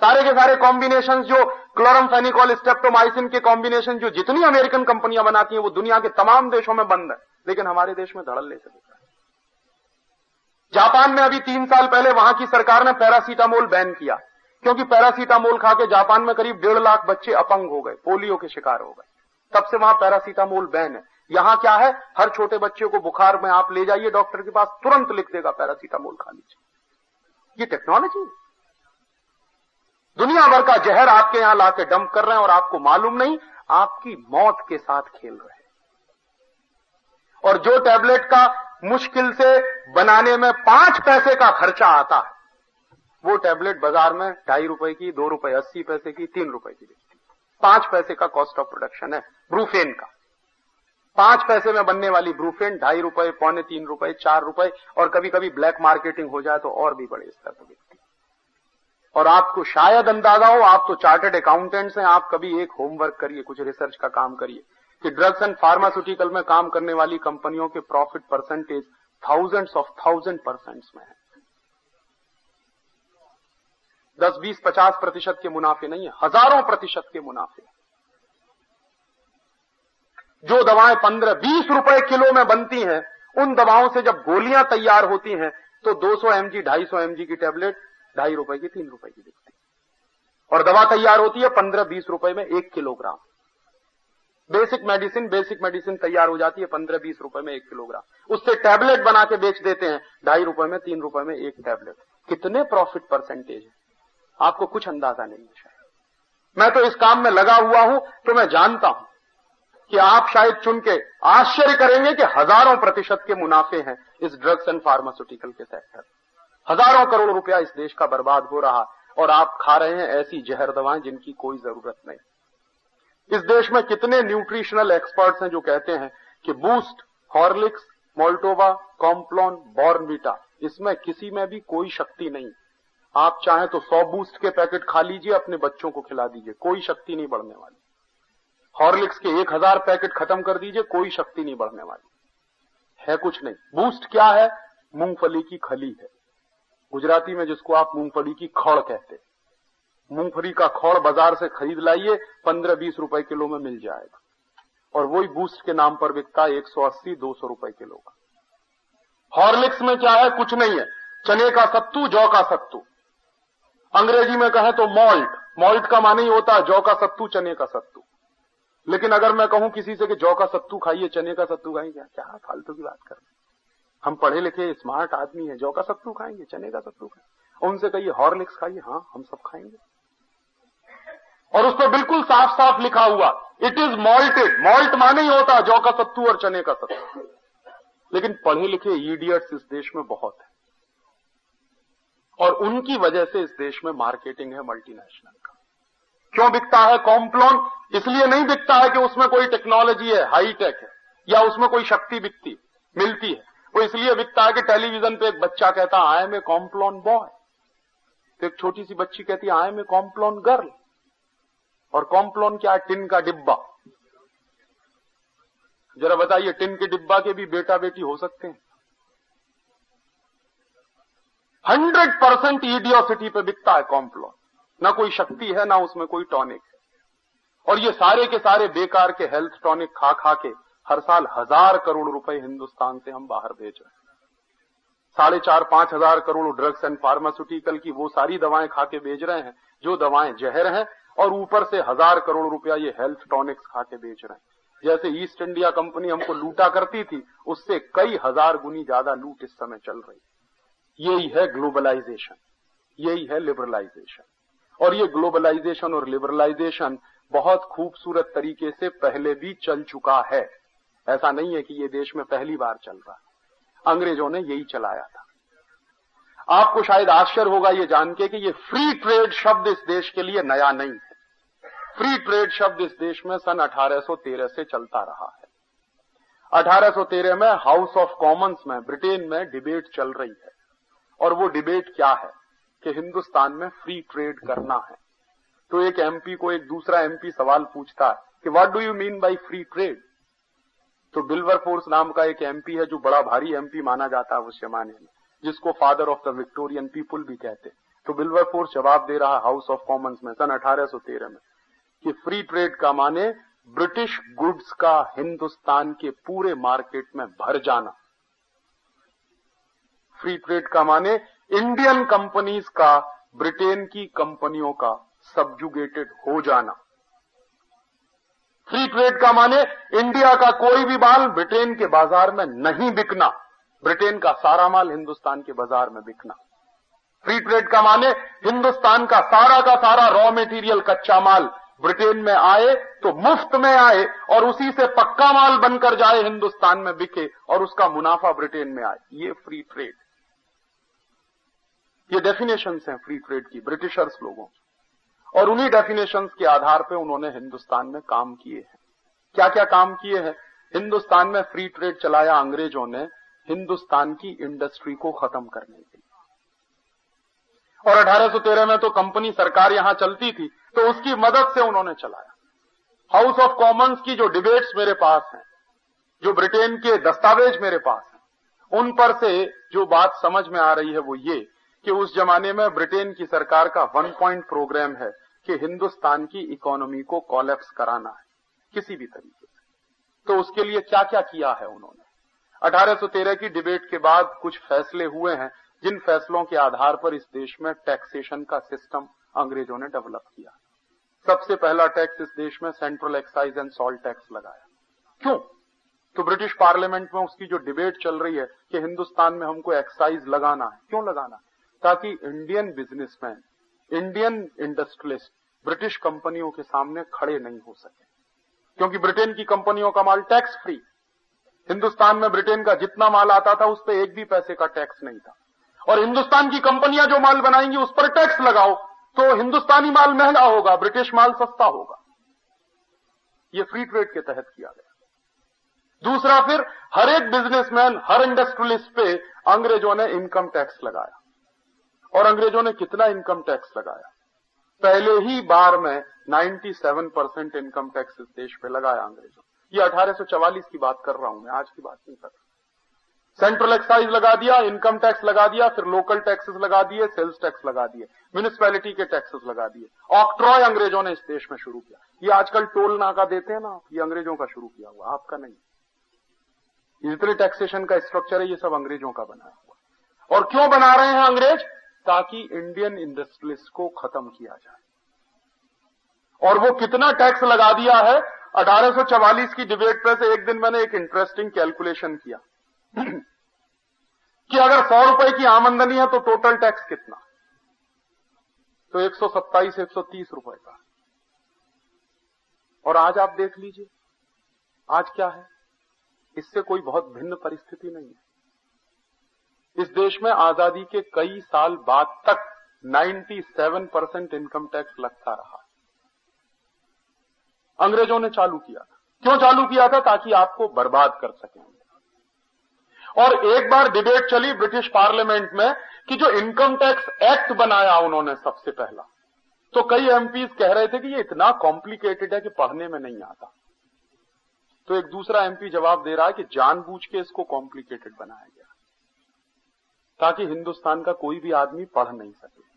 सारे के सारे कॉम्बिनेशन जो क्लोरम फेनिकॉल स्टेप्टोमाइसिन के कॉम्बिनेशन जो जितनी अमेरिकन कंपनियाँ बनाती हैं, वो दुनिया के तमाम देशों में बंद है। लेकिन हमारे देश में धड़ल्ले से बिक है। जापान में अभी तीन साल पहले वहाँ की सरकार ने पैरासीटामोल बैन किया। क्योंकि पैरासीटामोल खा के जापान में करीब डेढ़ लाख बच्चे अपंग हो गए, पोलियो के शिकार हो गए। तब से वहाँ पैरासीटामोल बैन है। यहाँ क्या है? हर छोटे बच्चे को बुखार में आप ले जाइए, डॉक्टर के पास तुरंत लिख देगा पैरासीटामोल खा लीजिए। ये टेक्नोलॉजी दुनिया भर का जहर आपके यहाँ लाके डंप कर रहे हैं और आपको मालूम नहीं, आपकी मौत के साथ खेल रहे हैं। और जो टैबलेट का मुश्किल से बनाने में पाँच पैसे का खर्चा आता है, वो टैबलेट बाज़ार में ढाई रुपए की, दो रुपए अस्सी पैसे की, तीन रुपए की बिकती पाँच पैसे का कॉस्ट ऑफ़ प्रोडक्शन है, ब्रूफेन का। पाँच पैसे में बनने वाली ब्रूफेन ढाई रुपए, पौने तीन रुपए, चार रुपए, और कभी कभी ब्लैक मार्केटिंग हो जाए तो और भी बड़े स्तर पर बिकती और आपको शायद अंदाज़ा हो, आप तो चार्टेड अकाउंटेंट्स हैं, आप कभी एक होमवर्क करिए, कुछ रिसर्च का काम करिए, कि ड्रग्स एंड फार्मास्यूटिकल में काम करने वाली कंपनियों के profit percentage thousands of thousand percent में है। दस, बीस, पचास प्रतिशत के मुनाफे नहीं है, हज़ारों प्रतिशत के मुनाफे जो दवाएँ पंद्रह, बीस रुपए किलो में बनती हैं, उन दवाओं से जब गोलियाँ तैयार होती हैं तो 200 एमजी ढाई सौ एमजी की टेबलेट ढाई रुपए की, तीन रुपए की बिकती। और दवा तैयार होती है पंद्रह बीस रुपए में एक kilogram. Basic medicine basic medicine तैयार हो जाती है पंद्रह बीस रुपए में एक किलोग्राम। उससे टैबलेट बना के बेच देते हैं, ढाई रुपए में, तीन रुपए में एक टैबलेट। कितने प्रॉफिट परसेंटेज है? आपको कुछ अंदाज़ा नहीं है शायद। मैं तो इस काम में लगा हुआ हूँ तो मैं जानता हूँ कि आप शायद चुन के आश्चर्य करेंगे कि हज़ारों प्रतिशत के मुनाफे हैं इस ड्रग्स एंड फार्मास्यूटिकल के सेक्टर हज़ारों करोड़ रुपया इस देश का बर्बाद हो रहा और आप खा रहे हैं ऐसी जहर दवाएँ जिनकी कोई ज़रूरत नहीं। इस देश में कितने न्यूट्रिशनल एक्सपर्ट्स हैं जो कहते हैं कि Boost, Horlicks, Maltova, Complan, Bournvita, इसमें किसी में भी कोई शक्ति नहीं। आप चाहें तो सौ बूस्ट के पैकेट खा लीजिए, अपने बच्चों को खिला दीजिए, कोई शक्ति नहीं बढ़ने वाली। हॉर्लिक्स के एक हज़ार पैकेट खत्म कर दीजिए, कोई शक्ति नहीं बढ़ने वाली। है कुछ नहीं। बूस्ट क्या है? मूंगफली की खली है। गुजराती में जिसको आप मूंगफली की खड़ कहते मूंगफली का खड़ बाज़ार से खरीद लाइए, पंद्रह बीस रुपए किलो में मिल जाएगा। और वही बूस्ट के नाम पर बिकता है एक सौ अस्सी, दो सौ रुपए किलो का। हॉर्लिक्स में क्या है? कुछ नहीं है। चने का सत्तू, जौ का सत्तू। अंग्रेज़ी में कहें तो मॉल्ट। मॉल्ट का माने ही होता है जौ का सत्तू, चने का सत्तू। लेकिन अगर मैं कहूँ किसी से कि जौ का सत्तू खाइए, चने का सत्तू खाइए, क्या फालतू की बात कर हम पढ़े लिखे स्मार्ट आदमी है, जौ का सत्तू खाएँगे, चने का सत्तू खाएँगे। उनसे कहिए हॉर्लिक्स खाइए हाँ हम सब खाएँगे। और उस पर बिल्कुल साफ़ साफ़ लिखा हुआ इट इज़ मॉल्टेड मॉल्ट माने ही होता, जौ का सत्तू और चने का सत्तू लेकिन पढ़े लिखे ईडियट्स इस देश में बहुत है। और उनकी वजह से इस देश में मार्केटिंग है मल्टीनेशनल का। क्यों बिकता है कॉम्प्लॉन इसलिए नहीं बिकता है कि उसमें कोई टेक्नोलॉजी है हाईटेक है, या उसमें कोई शक्ति बिकती, मिलती है। वो इसलिए बिकता है कि टेलीविज़न पे एक बच्चा कहता I am a Complan boy तो एक छोटी सी बच्ची कहती I am a Complan girl और कॉम्प्लॉन क्या है? टिन का डिब्बा। जरा बताइए, टिन के डिब्बा के भी बेटा बेटी हो सकते हैं? हंड्रेड परसेंट ईडियोसिटी पे बिकता है कॉम्प्लॉन ना कोई शक्ति है, ना उसमें कोई टॉनिक है। और ये सारे के सारे बेकार के हेल्थ टॉनिक खा खा के हर साल हज़ार करोड़ रुपए हिंदुस्तान से हम बाहर भेज रहे हैं। साढ़े चार, पाँच हज़ार करोड़ ड्रग्स एंड फार्मास्यूटिकल की वो सारी दवाएँ खा के बेच रहे हैं, जो दवाएँ जहर हैं, और ऊपर से हज़ार करोड़ रुपया ये हेल्थ टॉनिक्स खा के बेच रहे हैं। जैसे ईस्ट इंडिया कंपनी हमको लूटा करती थी, उससे कई हज़ार गुनी ज़्यादा लूट इस समय चल रही यही है ग्लोबलाइजेशन यही है लिबरलाइजेशन और ये ग्लोबलाइजेशन और लिबरलाइजेशन बहुत खूबसूरत तरीके से पहले भी चल चुका है। ऐसा नहीं है कि ये देश में पहली बार चल रहा है। अंग्रेज़ों ने यही चलाया था। आपको शायद आश्चर्य होगा ये जान के कि ये फ्री ट्रेड शब्द इस देश के लिए नया नहीं है। फ्री ट्रेड शब्द इस देश में सन 1813 से चलता रहा है। 1813 में हाउस ऑफ़ कॉमन्स में, ब्रिटेन में डिबेट चल रही है। और वो डिबेट क्या है? कि हिंदुस्तान में फ्री ट्रेड करना है। तो एक एमपी को एक दूसरा एमपी सवाल पूछता है कि what do you mean by free trade तो बिल्वर फोर्स नाम का एक एमपी है जो बड़ा भारी एमपी माना जाता है उस जमाने में, जिसको father of the Victorian people भी कहते तो बिल्वर फोर्स जवाब दे रहा हाउस ऑफ़ कॉमन्स में, सन 1813 में, कि फ्री ट्रेड का माने ब्रिटिश गुड्स का हिंदुस्तान के पूरे मार्केट में भर जाना। फ्री ट्रेड का माने इंडियन कंपनीज़ का ब्रिटेन की कंपनियों का सब्जुगेटेड हो जाना। फ्री ट्रेड का माने इंडिया का कोई भी माल ब्रिटेन के बाज़ार में नहीं बिकना। ब्रिटेन का सारा माल हिंदुस्तान के बाज़ार में बिकना। फ्री ट्रेड का माने हिंदुस्तान का सारा का सारा रॉ मेटीरियल कच्चा माल ब्रिटेन में आए तो मुफ़्त में आए और उसी से पक्का माल बनकर जाए हिंदुस्तान में बिके और उसका मुनाफा ब्रिटेन में आए। ये फ्री ट्रेड ये डेफिनेशन हैं फ्री ट्रेड की ब्रिटिशर्स लोगों की। और उन्हीं डेफिनेशन के आधार पर उन्होंने हिंदुस्तान में काम किए हैं। क्या क्या काम किए हैं? हिंदुस्तान में फ्री ट्रेड चलाया अंग्रेज़ों ने हिंदुस्तान की इंडस्ट्री को खत्म करने के लिए। और 1813 में तो कंपनी सरकार यहाँ चलती थी तो उसकी मदद से उन्होंने चलाया। हाउस ऑफ़ कॉमन्स की जो डिबेट्स मेरे पास हैं, जो ब्रिटेन के दस्तावेज़ मेरे पास हैं, उन पर से जो बात समझ में आ रही है वो ये कि उस जमाने में ब्रिटेन की सरकार का वन पॉइंट प्रोग्राम है कि हिंदुस्तान की इकोनॉमी को कॉलेप्स कराना है, किसी भी तरीके से। तो उसके लिए क्या क्या किया है उन्होंने? 1813 की डिबेट के बाद कुछ फैसले हुए हैं, जिन फैसलों के आधार पर इस देश में टैक्सेशन का सिस्टम अंग्रेज़ों ने डेवलप किया। सबसे पहला टैक्स इस देश में central excise and salt tax लगाया। क्यों? तो ब्रिटिश पार्लियामेंट में उसकी जो डिबेट चल रही है कि हिंदुस्तान में हमको एक्साइज लगाना है, क्यों लगाना है? ताकि Indian businessman Indian industrialist British कंपनियों के सामने खड़े नहीं हो सके। क्योंकि ब्रिटेन की कंपनियों का माल टैक्स फ्री हिंदुस्तान में ब्रिटेन का जितना माल आता था, उस पर एक भी पैसे का टैक्स नहीं था। और हिंदुस्तान की कंपनियाँ जो माल बनाएँगी, उस पर टैक्स लगाओ तो हिंदुस्तानी माल महँगा होगा ब्रिटिश माल सस्ता होगा। यह फ्री ट्रेड के तहत किया गया। दूसरा फिर, हर एक बिजनेसमैन हर इंडस्ट्रियलिस्ट पे अंग्रेज़ों ने इनकम टैक्स लगाया। और अंग्रेज़ों ने कितना इनकम टैक्स लगाया? पहले ही बार में 97 परसेंट इनकम टैक्स इस देश पे लगाया अंग्रेज़ों। ये 1844 की बात कर रहा हूँ मैं, आज की बात नहीं कर रहा सेंट्रल एक्साइज लगा दिया इनकम टैक्स लगा दिया, फिर लोकल टैक्सेस लगा दिए सेल्स टैक्स लगा दिए म्यूनिसपैलिटी के टैक्सेस लगा दिए। ऑक्ट्रॉय अंग्रेज़ों ने इस देश में शुरू किया। ये आजकल टोल नाका देते हैं ना ये अंग्रेज़ों का शुरू किया हुआ, आपका नहीं। जितने टैक्सेशन का स्ट्रक्चर है, ये सब अंग्रेज़ों का बनाया हुआ। और क्यों बना रहे हैं अंग्रेज़? ताकि इंडियन इंडस्ट्रियलिस्ट को खत्म किया जाए। और वो कितना टैक्स लगा दिया है? 1844 की डिबेट पर से एक दिन मैंने एक इंटरेस्टिंग कैलकुलेशन किया। कि अगर सौ रुपए की आमंदनी है तो टोटल टैक्स कितना? तो 127 130 रुपए का। और आज आप देख लीजिए, आज क्या है? इससे कोई बहुत भिन्न परिस्थिति नहीं है। इस देश में आज़ादी के कई साल बाद तक 97 परसेंट इनकम टैक्स लगता रहा। अंग्रेज़ों ने चालू किया क्यों चालू किया था? ताकि आपको बर्बाद कर सकें। और एक बार डिबेट चली ब्रिटिश पार्लियामेंट में कि जो इनकम टैक्स एक्ट बनाया उन्होंने सबसे पहला तो कई एमपीज कह रहे थे कि ये इतना कॉम्प्लिकेटेड है कि पढ़ने में नहीं आता। तो एक दूसरा एमपी जवाब दे रहा है कि जानबूझ के इसको कॉम्प्लिकेटेड बनाया गया। ताकि हिंदुस्तान का कोई भी आदमी पढ़ नहीं सके।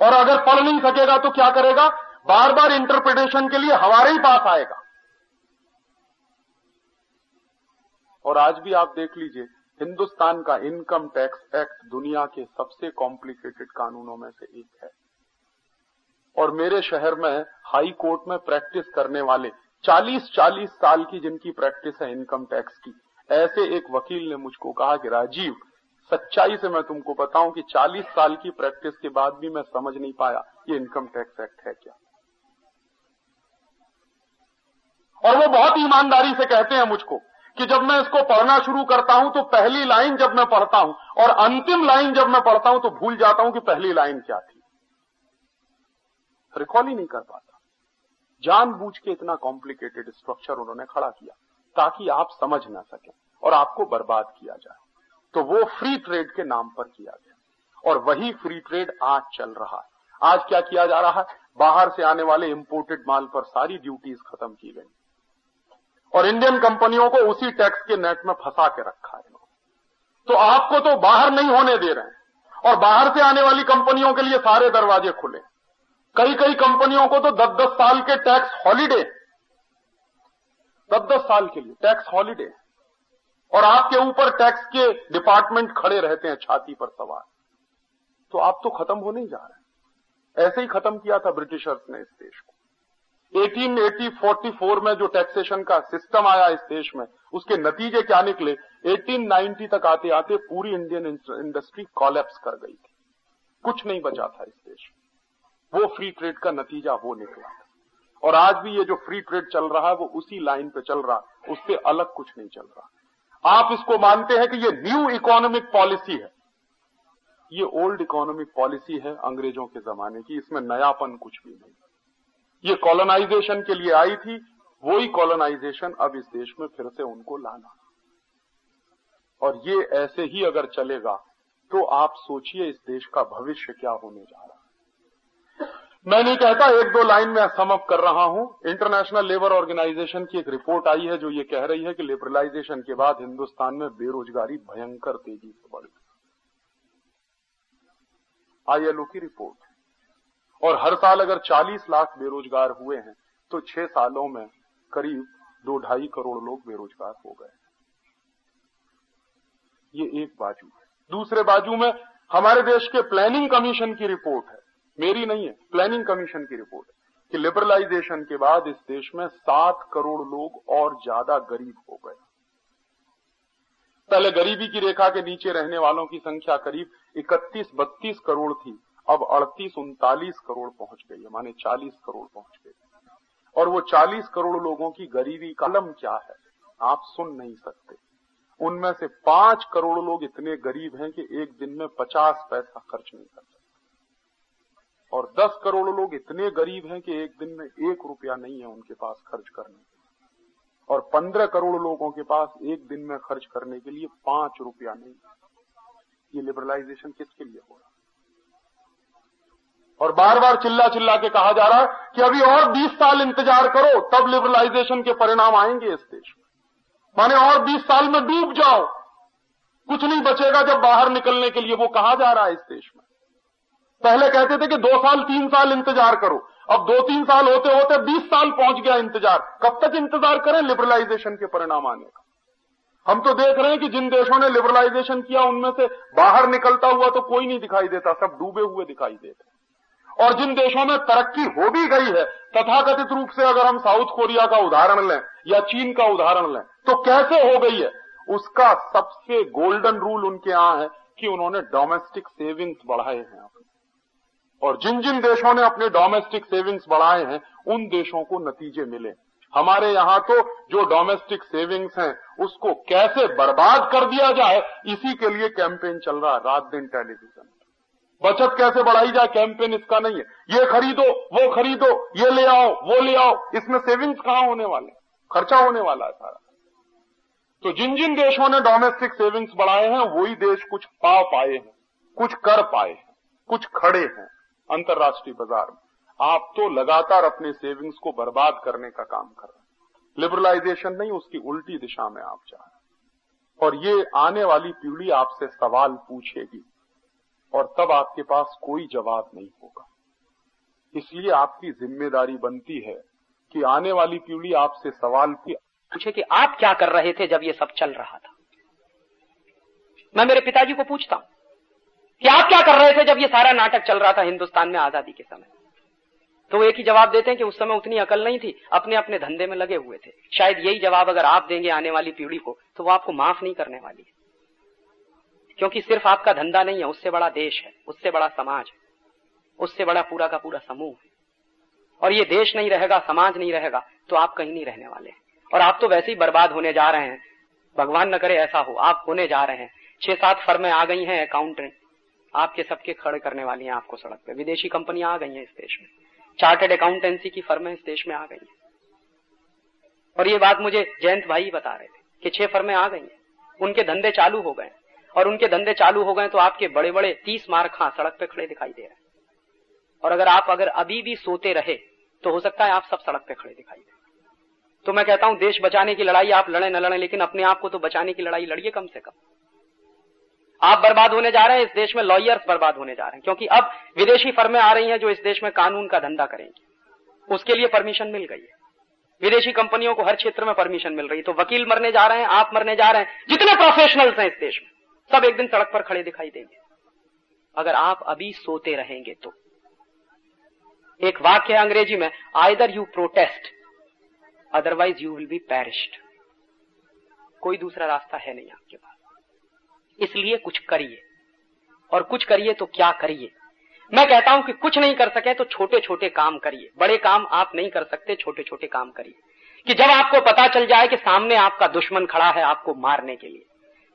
और अगर पढ़ नहीं सकेगा तो क्या करेगा? बार बार इंटरप्रिटेशन के लिए हमारे ही पास आएगा। और आज भी आप देख लीजिए, हिंदुस्तान का इनकम टैक्स एक्ट दुनिया के सबसे कॉम्प्लिकेटेड कानूनों में से एक है। और मेरे शहर में हाई कोर्ट में प्रैक्टिस करने वाले 40-40 साल की जिनकी प्रैक्टिस है इनकम टैक्स की, ऐसे एक वकील ने मुझको कहा कि राजीव सच्चाई से मैं तुमको बताऊँ कि 40 साल की प्रैक्टिस के बाद भी मैं समझ नहीं पाया ये इनकम टैक्स एक्ट है क्या। और वो बहुत ईमानदारी से कहते हैं मुझको कि जब मैं इसको पढ़ना शुरू करता हूँ तो पहली लाइन जब मैं पढ़ता हूँ और अंतिम लाइन जब मैं पढ़ता हूँ तो भूल जाता हूँ कि पहली लाइन क्या थी। रिकॉल ही नहीं कर पाता। जानबूझ के इतना कॉम्प्लिकेटेड स्ट्रक्चर उन्होंने खड़ा किया ताकि आप समझ ना सकें और आपको बर्बाद किया जाए। तो वो फ्री ट्रेड के नाम पर किया गया। और वही फ्री ट्रेड आज चल रहा है। आज क्या किया जा रहा है? बाहर से आने वाले इंपोर्टेड माल पर सारी ड्यूटीज़ खत्म की गई। और इंडियन कंपनियों को उसी टैक्स के नेट में फंसा के रखा है तो आपको तो बाहर नहीं होने दे रहे हैं। और बाहर से आने वाली कंपनियों के लिए सारे दरवाजे खुले। कई कई कंपनियों को तो दस दस साल के टैक्स हॉलीडे दस दस साल के लिए टैक्स हॉलीडे और आपके ऊपर टैक्स के डिपार्टमेंट खड़े रहते हैं, छाती पर सवार। तो आप तो खत्म होने ही जा रहे हैं। ऐसे ही खत्म किया था ब्रिटिशर्स ने इस देश को। 1880-44 में जो टैक्सेशन का सिस्टम आया इस देश में, उसके नतीजे क्या निकले? 1890 तक आते आते पूरी इंडियन इंडस्ट्री कॉलेप्स कर गई थी। कुछ नहीं बचा था इस देश वो फ्री ट्रेड का नतीजा वो निकला था। और आज भी ये जो फ्री ट्रेड चल रहा है, वो उसी लाइन पे चल रहा उससे अलग कुछ नहीं चल रहा। आप इसको मानते हैं कि ये न्यू इकोनॉमिक पॉलिसी है। ये ओल्ड इकोनॉमिक पॉलिसी है अंग्रेज़ों के जमाने की, इसमें नयापन कुछ भी नहीं। ये कॉलोनाइजेशन के लिए आई थी, वही कॉलोनाइजेशन अब इस देश में फिर से उनको लाना। और ये ऐसे ही अगर चलेगा तो आप सोचिए इस देश का भविष्य क्या होने जा रहा है। मैं नहीं कहता एक दो लाइन में समअप कर रहा हूँ। इंटरनेशनल लेबर ऑर्गेनाइजेशन की एक रिपोर्ट आई है जो ये कह रही है कि लिबरलाइजेशन के बाद हिंदुस्तान में बेरोजगारी भयंकर तेज़ी से बढ़ गई। आईएलओ की रिपोर्ट और हर साल अगर 40 लाख बेरोजगार हुए हैं तो छह सालों में करीब दो ढाई करोड़ लोग बेरोजगार हो गए ये एक बाजू है। दूसरे बाजू में हमारे देश के प्लानिंग कमीशन की रिपोर्ट है। मेरी नहीं है प्लानिंग कमीशन की रिपोर्ट है कि लिबरलाइजेशन के बाद इस देश में सात करोड़ लोग और ज़्यादा गरीब हो गए। पहले गरीबी की रेखा के नीचे रहने वालों की संख्या करीब 31-32 करोड़ थी, अब अड़तीस उनतालीस करोड़ पहुँच गई है, माने 40 करोड़ पहुँच गई और वो 40 करोड़ लोगों की गरीबी कलम क्या है, आप सुन नहीं सकते। उनमें से पाँच करोड़ लोग इतने गरीब हैं कि एक दिन में पचास पैसा खर्च नहीं कर सकते। और दस करोड़ लोग इतने गरीब हैं कि एक दिन में एक रुपया नहीं है उनके पास खर्च करने। और पंद्रह करोड़ लोगों के पास एक दिन में खर्च करने के लिए पाँच रुपया नहीं। ये लिबरलाइजेशन किसके लिए हो रहा? और बार बार चिल्ला चिल्ला के कहा जा रहा है कि अभी और 20 साल इंतज़ार करो, तब लिबरलाइजेशन के परिणाम आएँगे इस देश में। माने और 20 साल में डूब जाओ। कुछ नहीं बचेगा जब बाहर निकलने के लिए वो कहा जा रहा है इस देश में। पहले कहते थे कि दो साल, तीन साल इंतज़ार करो। अब दो, तीन साल होते होते बीस साल पहुँच गया इंतज़ार। कब तक इंतज़ार करें? लिबरलाइजेशन के परिणाम आने का। हम तो देख रहे हैं कि जिन देशों ने लिबरलाइजेशन किया, उनमें से बाहर निकलता हुआ तो कोई नहीं दिखाई देता, सब डूबे हुए दिखाई देते और जिन देशों में तरक्की हो भी गई है, तथाकथित रूप से अगर हम साउथ कोरिया का उदाहरण लें, या चीन का उदाहरण लें तो कैसे हो गई है? उसका सबसे गोल्डन रूल उनके यहाँ है कि उन्होंने डोमेस्टिक सेविंग्स बढ़ाए हैं। और जिन जिन देशों ने अपने डोमेस्टिक सेविंग्स बढ़ाए हैं, उन देशों को नतीजे मिले। हमारे यहाँ तो जो डोमेस्टिक सेविंग्स हैं, उसको कैसे बर्बाद कर दिया जाए, इसी के लिए कैंपेन चल रहा है रात दिन टेलीविज़न बचत कैसे बढ़ाई जाए कैंपेन इसका नहीं है। ये खरीदो, वो खरीदो, ये ले आओ, वो ले आओ। इसमें सेविंग्स कहाँ होने वाले? खर्चा होने वाला है सारा। तो जिन जिन देशों ने डोमेस्टिक सेविंग्स बढ़ाए हैं, वही देश कुछ पा पाए हैं, कुछ कर पाए हैं, कुछ खड़े हैं। अंतर्राष्ट्रीय बाज़ार में। आप तो लगातार अपने सेविंग्स को बर्बाद करने का काम कर रहे हैं। लिबरलाइजेशन नहीं, उसकी उल्टी दिशा में आप जा रहे हैं। और ये आने वाली पीढ़ी आपसे सवाल पूछेगी, और तब आपके पास कोई जवाब नहीं होगा। इसलिए आपकी ज़िम्मेदारी बनती है कि आने वाली पीढ़ी आपसे सवाल पूछे कि आप क्या कर रहे थे जब ये सब चल रहा था? मैं मेरे पिताजी को पूछता हूँ। कि आप क्या कर रहे थे जब ये सारा नाटक चल रहा था हिंदुस्तान में आज़ादी के समय? तो एक ही जवाब देते हैं कि उस समय उतनी अकल नहीं थी, अपने अपने धंधे में लगे हुए थे। शायद यही जवाब अगर आप देंगे आने वाली पीढ़ी को तो वो आपको माफ़ नहीं करने वाली है। क्योंकि सिर्फ़ आपका धंधा नहीं है, उससे बड़ा देश है, उससे बड़ा समाज है, उससे बड़ा पूरा का पूरा समूह है। और ये देश नहीं रहेगा, समाज नहीं रहेगा तो आप कहीं नहीं रहने वाले हैं। और आप तो वैसे ही बर्बाद होने जा रहे हैं। भगवान न करे ऐसा हो, आप होने जा रहे हैं। छह सात फर्में आ गई हैं अकाउंटेंट आपके सबके खड़े करने वाली हैं आपको सड़क पे। विदेशी कंपनियाँ आ गई हैं इस देश में। चार्टेड अकाउंटेंसी की फर्में इस देश में आ गई हैं। और ये बात मुझे जयंत भाई बता रहे थे कि छह फर्में आ गई हैं। उनके धंधे चालू हो गए और उनके धंधे चालू हो गए तो आपके बड़े बड़े तीस मार्क हाँ सड़क पे खड़े दिखाई दे रहे हैं। और अगर आप अगर अभी भी सोते रहे तो हो सकता है आप सब सड़क पे खड़े दिखाई दे। तो मैं कहता हूँ, देश बचाने की लड़ाई आप लड़े न लड़े, लेकिन अपने आप को तो बचाने की लड़ाई लड़िए कम से कम। आप बर्बाद होने जा रहे हैं, इस देश में लॉयर्स बर्बाद होने जा रहे हैं। क्योंकि अब विदेशी फर्में आ रही हैं जो इस देश में कानून का धंधा करेंगी। उसके लिए परमिशन मिल गई है। विदेशी कंपनियों को हर क्षेत्र में परमिशन मिल रही है। तो वकील मरने जा रहे हैं, आप मरने जा रहे हैं। जितने प्रोफेशनल्स हैं इस देश में, सब एक दिन सड़क पर खड़े दिखाई देंगे। अगर आप अभी सोते रहेंगे तो। एक वाक्य है अंग्रेज़ी में either you protest otherwise you will be perished कोई दूसरा रास्ता है नहीं आपके पास। इसलिए कुछ करिए। और कुछ करिए तो क्या करिए? मैं कहता हूँ कि कुछ नहीं कर सके तो छोटे छोटे काम करिए। बड़े काम आप नहीं कर सकते छोटे छोटे काम करिए। कि जब आपको पता चल जाए कि सामने आपका दुश्मन खड़ा है आपको मारने के लिए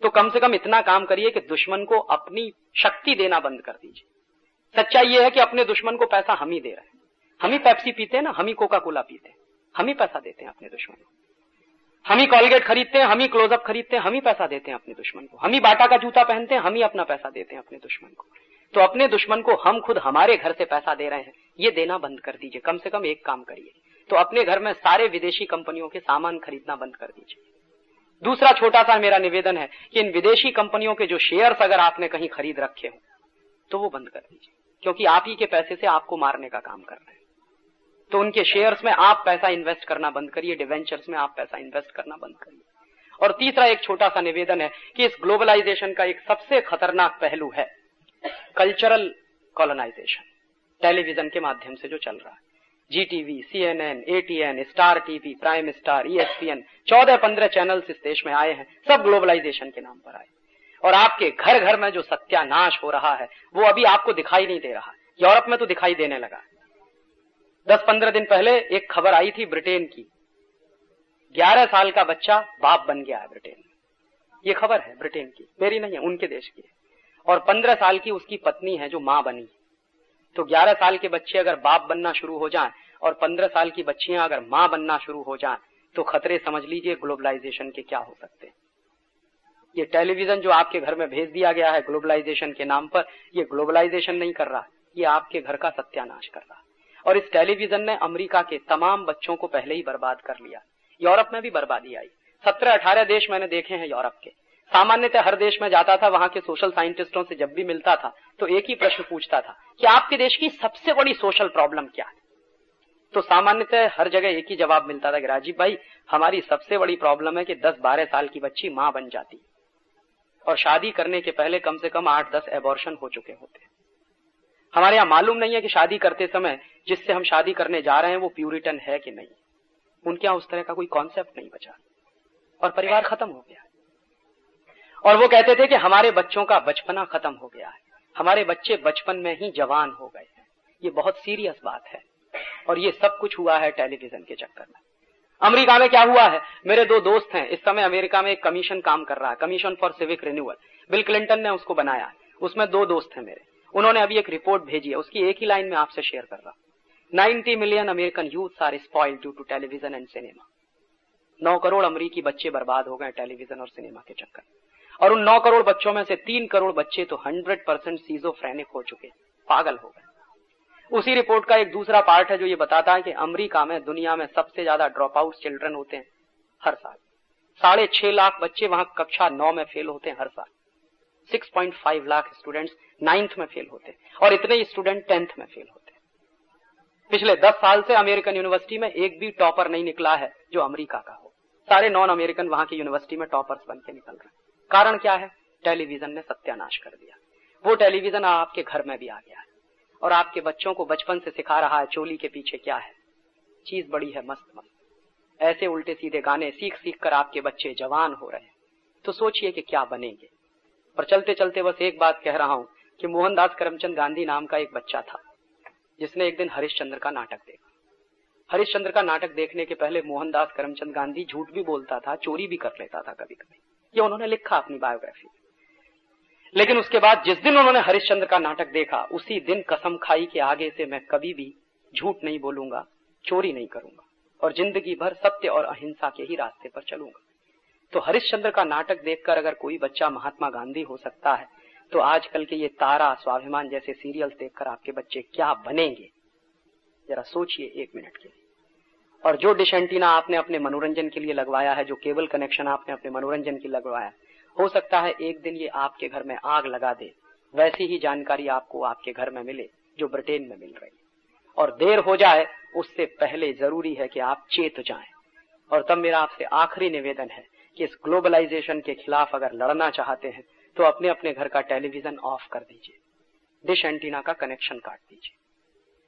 तो कम से कम इतना काम करिए कि दुश्मन को अपनी शक्ति देना बंद कर दीजिए। सच्चाई यह है कि अपने दुश्मन को पैसा हम ही दे रहे हैं। हम ही पेप्सी पीते हैं ना, हम ही कोका कोला पीते हैं। हम ही पैसा देते हैं अपने दुश्मन को। हम ही कॉलगेट खरीदते हैं, हम ही क्लोजअप खरीदते हैं, हम ही पैसा देते हैं अपने दुश्मन को। हम ही बाटा का जूता पहनते हैं, हम ही अपना पैसा देते हैं अपने दुश्मन को। तो अपने दुश्मन को हम खुद हमारे घर से पैसा दे रहे हैं। ये देना बंद कर दीजिए, कम से कम एक काम करिए। तो अपने घर में सारे विदेशी कंपनियों के सामान खरीदना बंद कर दीजिए। दूसरा छोटा सा मेरा निवेदन है कि इन विदेशी कंपनियों के जो शेयर्स अगर आपने कहीं खरीद रखे हो तो वो बंद कर दीजिए। क्योंकि आप ही के पैसे से आपको मारने का काम कर रहे हैं। तो उनके शेयर्स में आप पैसा इन्वेस्ट करना बंद करिए डिवेंचर्स में आप पैसा इन्वेस्ट करना बंद करिए। और तीसरा एक छोटा सा निवेदन है कि इस ग्लोबलाइजेशन का एक सबसे खतरनाक पहलू है कल्चरल कॉलोनाइजेशन टेलीविज़न के माध्यम से जो चल रहा है। Zee TV C N N A T N Star TV Prime Star ESPN चौदह पंद्रह चैनल्स इस देश में आए हैं, सब ग्लोबलाइजेशन के नाम पर आए। और आपके घर घर में जो सत्यानाश हो रहा है, वो अभी आपको दिखाई नहीं दे रहा। यूरोप में तो दिखाई देने लगा। दस पंद्रह दिन पहले एक खबर आई थी ब्रिटेन की। ग्यारह साल का बच्चा बाप बन गया है ब्रिटेन। में ये खबर है ब्रिटेन की, मेरी नहीं है, उनके देश की और पंद्रह साल की उसकी पत्नी है जो माँ बनी। तो ग्यारह साल के बच्चे अगर बाप बनना शुरू हो जाए और पंद्रह साल की बच्चियाँ अगर माँ बनना शुरू हो जाए तो खतरे समझ लीजिए ग्लोबलाइजेशन के क्या हो सकते हैं। ये टेलीविज़न जो आपके घर में भेज दिया गया है ग्लोबलाइजेशन के नाम पर, ये ग्लोबलाइजेशन नहीं कर रहा, ये आपके घर का सत्यानाश कर रहा। और इस टेलीविज़न ने अमेरिका के तमाम बच्चों को पहले ही बर्बाद कर लिया। यूरोप में भी बर्बादी आई। सत्रह अठारह देश मैंने देखे हैं यूरोप के। सामान्यतः हर देश में जाता था, वहाँ के सोशल साइंटिस्टों से जब भी मिलता था तो एक ही प्रश्न पूछता था कि आपके देश की सबसे बड़ी सोशल प्रॉब्लम क्या है? तो सामान्यतः हर जगह एक ही जवाब मिलता था कि राजीव भाई, हमारी सबसे बड़ी प्रॉब्लम है कि 10-12 साल की बच्ची माँ बन जाती। और शादी करने के पहले कम से कम 8-10 एबॉर्शन हो चुके होते। हमारे यहाँ मालूम नहीं है कि शादी करते समय जिससे हम शादी करने जा रहे हैं, वो प्यूरिटन है कि नहीं? उनके यहाँ उस तरह का कोई कॉन्सेप्ट नहीं बचा। और परिवार खत्म हो गया। और वो कहते थे कि हमारे बच्चों का बचपना खत्म हो गया है। हमारे बच्चे बचपन में ही जवान हो गए हैं। ये बहुत सीरियस बात है। और ये सब कुछ हुआ है टेलीविज़न के चक्कर में। अमेरिका में क्या हुआ है? मेरे दो दोस्त हैं। इस समय अमेरिका में एक कमीशन काम कर रहा है। Commission for civic renewal Bill Clinton ने उसको बनाया उसमें दो दोस्त हैं मेरे। उन्होंने अभी एक रिपोर्ट भेजी है। उसकी एक ही लाइन में आपसे शेयर कर रहा 90 million American youth are spoiled due to television and cinema. नौ करोड़ अमरीकी बच्चे बर्बाद हो गए टेलीविज़न और सिनेमा के चक्कर। और उन नौ करोड़ बच्चों में से तीन करोड़ बच्चे तो हंड्रेड परसेंट सीजोफ्रेनिक हो चुके पागल हो गए। उसी रिपोर्ट का एक दूसरा पार्ट है जो ये बताता है कि अमेरिका में, दुनिया में सबसे ज़्यादा ड्रॉप आउट चिल्ड्रन होते हैं हर साल। साढ़े छह लाख बच्चे वहाँ कक्षा नौ में फेल होते हैं हर साल। 6.5 लाख स्टूडेंट्स नाइन्थ में फेल होते हैं और इतने ही स्टूडेंट टेंथ में फेल होते पिछले दस साल से अमेरिकन यूनिवर्सिटी में एक भी टॉपर नहीं निकला है जो अमेरिका का हो। सारे नॉन अमेरिकन वहाँ की यूनिवर्सिटी में टॉपर्स बन के निकल रहे हैं। कारण क्या है? टेलीविज़न ने सत्यानाश कर दिया। वो टेलीविज़न आपके घर में भी आ गया है। और आपके बच्चों को बचपन से सिखा रहा है चोली के पीछे क्या है। चीज़ बड़ी है, मस्त मस्त। ऐसे उल्टे सीधे गाने सीख सीख कर आपके बच्चे जवान हो रहे हैं। तो सोचिए कि क्या बनेंगे। और चलते चलते बस एक बात कह रहा हूँ कि मोहनदास करमचंद गांधी नाम का एक बच्चा था। जिसने एक दिन हरिश्चंद्र का नाटक देखा। हरिश्चंद्र का नाटक देखने के पहले मोहनदास करमचंद गांधी झूठ भी बोलता था, चोरी भी कर लेता था कभी कभी ये उन्होंने लिखा अपनी बायोग्राफी लेकिन उसके बाद जिस दिन उन्होंने हरिश्चंद्र का नाटक देखा, उसी दिन कसम खाई के आगे से मैं कभी भी झूठ नहीं बोलूँगा, चोरी नहीं करूँगा और ज़िंदगी भर सत्य और अहिंसा के ही रास्ते पर चलूँगा। तो हरिश्चंद्र का नाटक देखकर अगर कोई बच्चा महात्मा गांधी हो सकता है तो आजकल के ये तारा स्वाभिमान जैसे सीरियल देखकर आपके बच्चे क्या बनेंगे? जरा सोचिए एक मिनट के लिए। और जो डिश एंटीना आपने अपने मनोरंजन के लिए लगवाया है, जो केबल कनेक्शन आपने अपने मनोरंजन के लिए लगवाया हो सकता है एक दिन ये आपके घर में आग लगा दे। वैसी ही जानकारी आपको आपके घर में मिले, जो ब्रिटेन में मिल रही और देर हो जाए, उससे पहले ज़रूरी है कि आप चेत जाएँ। और तब मेरा आपसे आखिरी निवेदन है कि इस ग्लोबलाइजेशन के खिलाफ अगर लड़ना चाहते हैं तो अपने अपने घर का टेलीविज़न ऑफ़ कर दीजिए। डिश एंटीना का कनेक्शन काट दीजिए।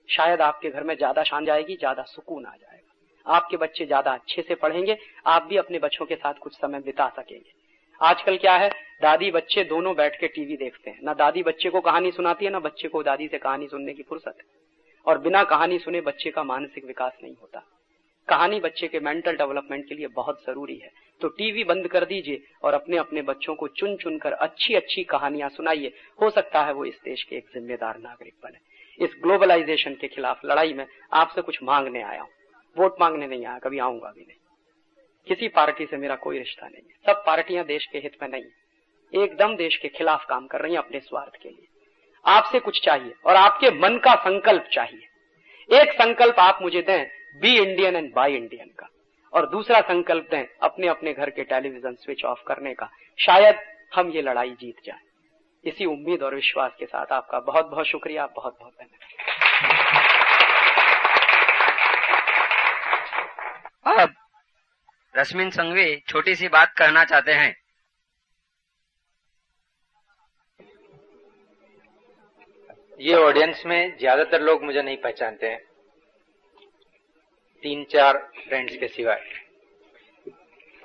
शायद आपके घर में ज़्यादा शान जाएगी, ज़्यादा सुकून आ जाएगा। आपके बच्चे ज़्यादा अच्छे से पढ़ेंगे, आप भी अपने बच्चों के साथ कुछ समय बिता सकेंगे। आजकल क्या है, दादी बच्चे दोनों बैठ के टीवी देखते हैं। ना दादी बच्चे को कहानी सुनाती है, ना बच्चे को दादी से कहानी सुनने की फुर्सत। है और बिना कहानी सुने बच्चे का मानसिक विकास नहीं होता। कहानी बच्चे के मेंटल डेवलपमेंट के लिए बहुत ज़रूरी है। तो टीवी बंद कर दीजिए और अपने अपने बच्चों को चुन चुन कर अच्छी अच्छी कहानियाँ सुनाइए। हो सकता है वो इस देश के एक जिम्मेदार नागरिक बने। इस ग्लोबलाइजेशन के खिलाफ लड़ाई में आपसे कुछ मांगने आया हूँ। वोट मांगने नहीं आया, कभी आऊँगा भी नहीं। किसी पार्टी से मेरा कोई रिश्ता नहीं है। सब पार्टियाँ देश के हित में नहीं एकदम देश के खिलाफ काम कर रही हैं अपने स्वार्थ के लिए। आपसे कुछ चाहिए और आपके मन का संकल्प चाहिए। एक संकल्प आप मुझे दें be Indian and buy Indian का। और दूसरा संकल्प दें अपने अपने घर के टेलीविज़न स्विच ऑफ़ करने का। शायद हम ये लड़ाई जीत जाए। इसी उम्मीद और विश्वास के साथ आपका बहुत बहुत शुक्रिया बहुत बहुत धन्यवाद। अब रश्मिन संघवी छोटी सी बात कहना चाहते हैं। ये ऑडियंस में ज़्यादातर लोग मुझे नहीं पहचानते हैं। तीन चार फ्रेंड्स के सिवाय।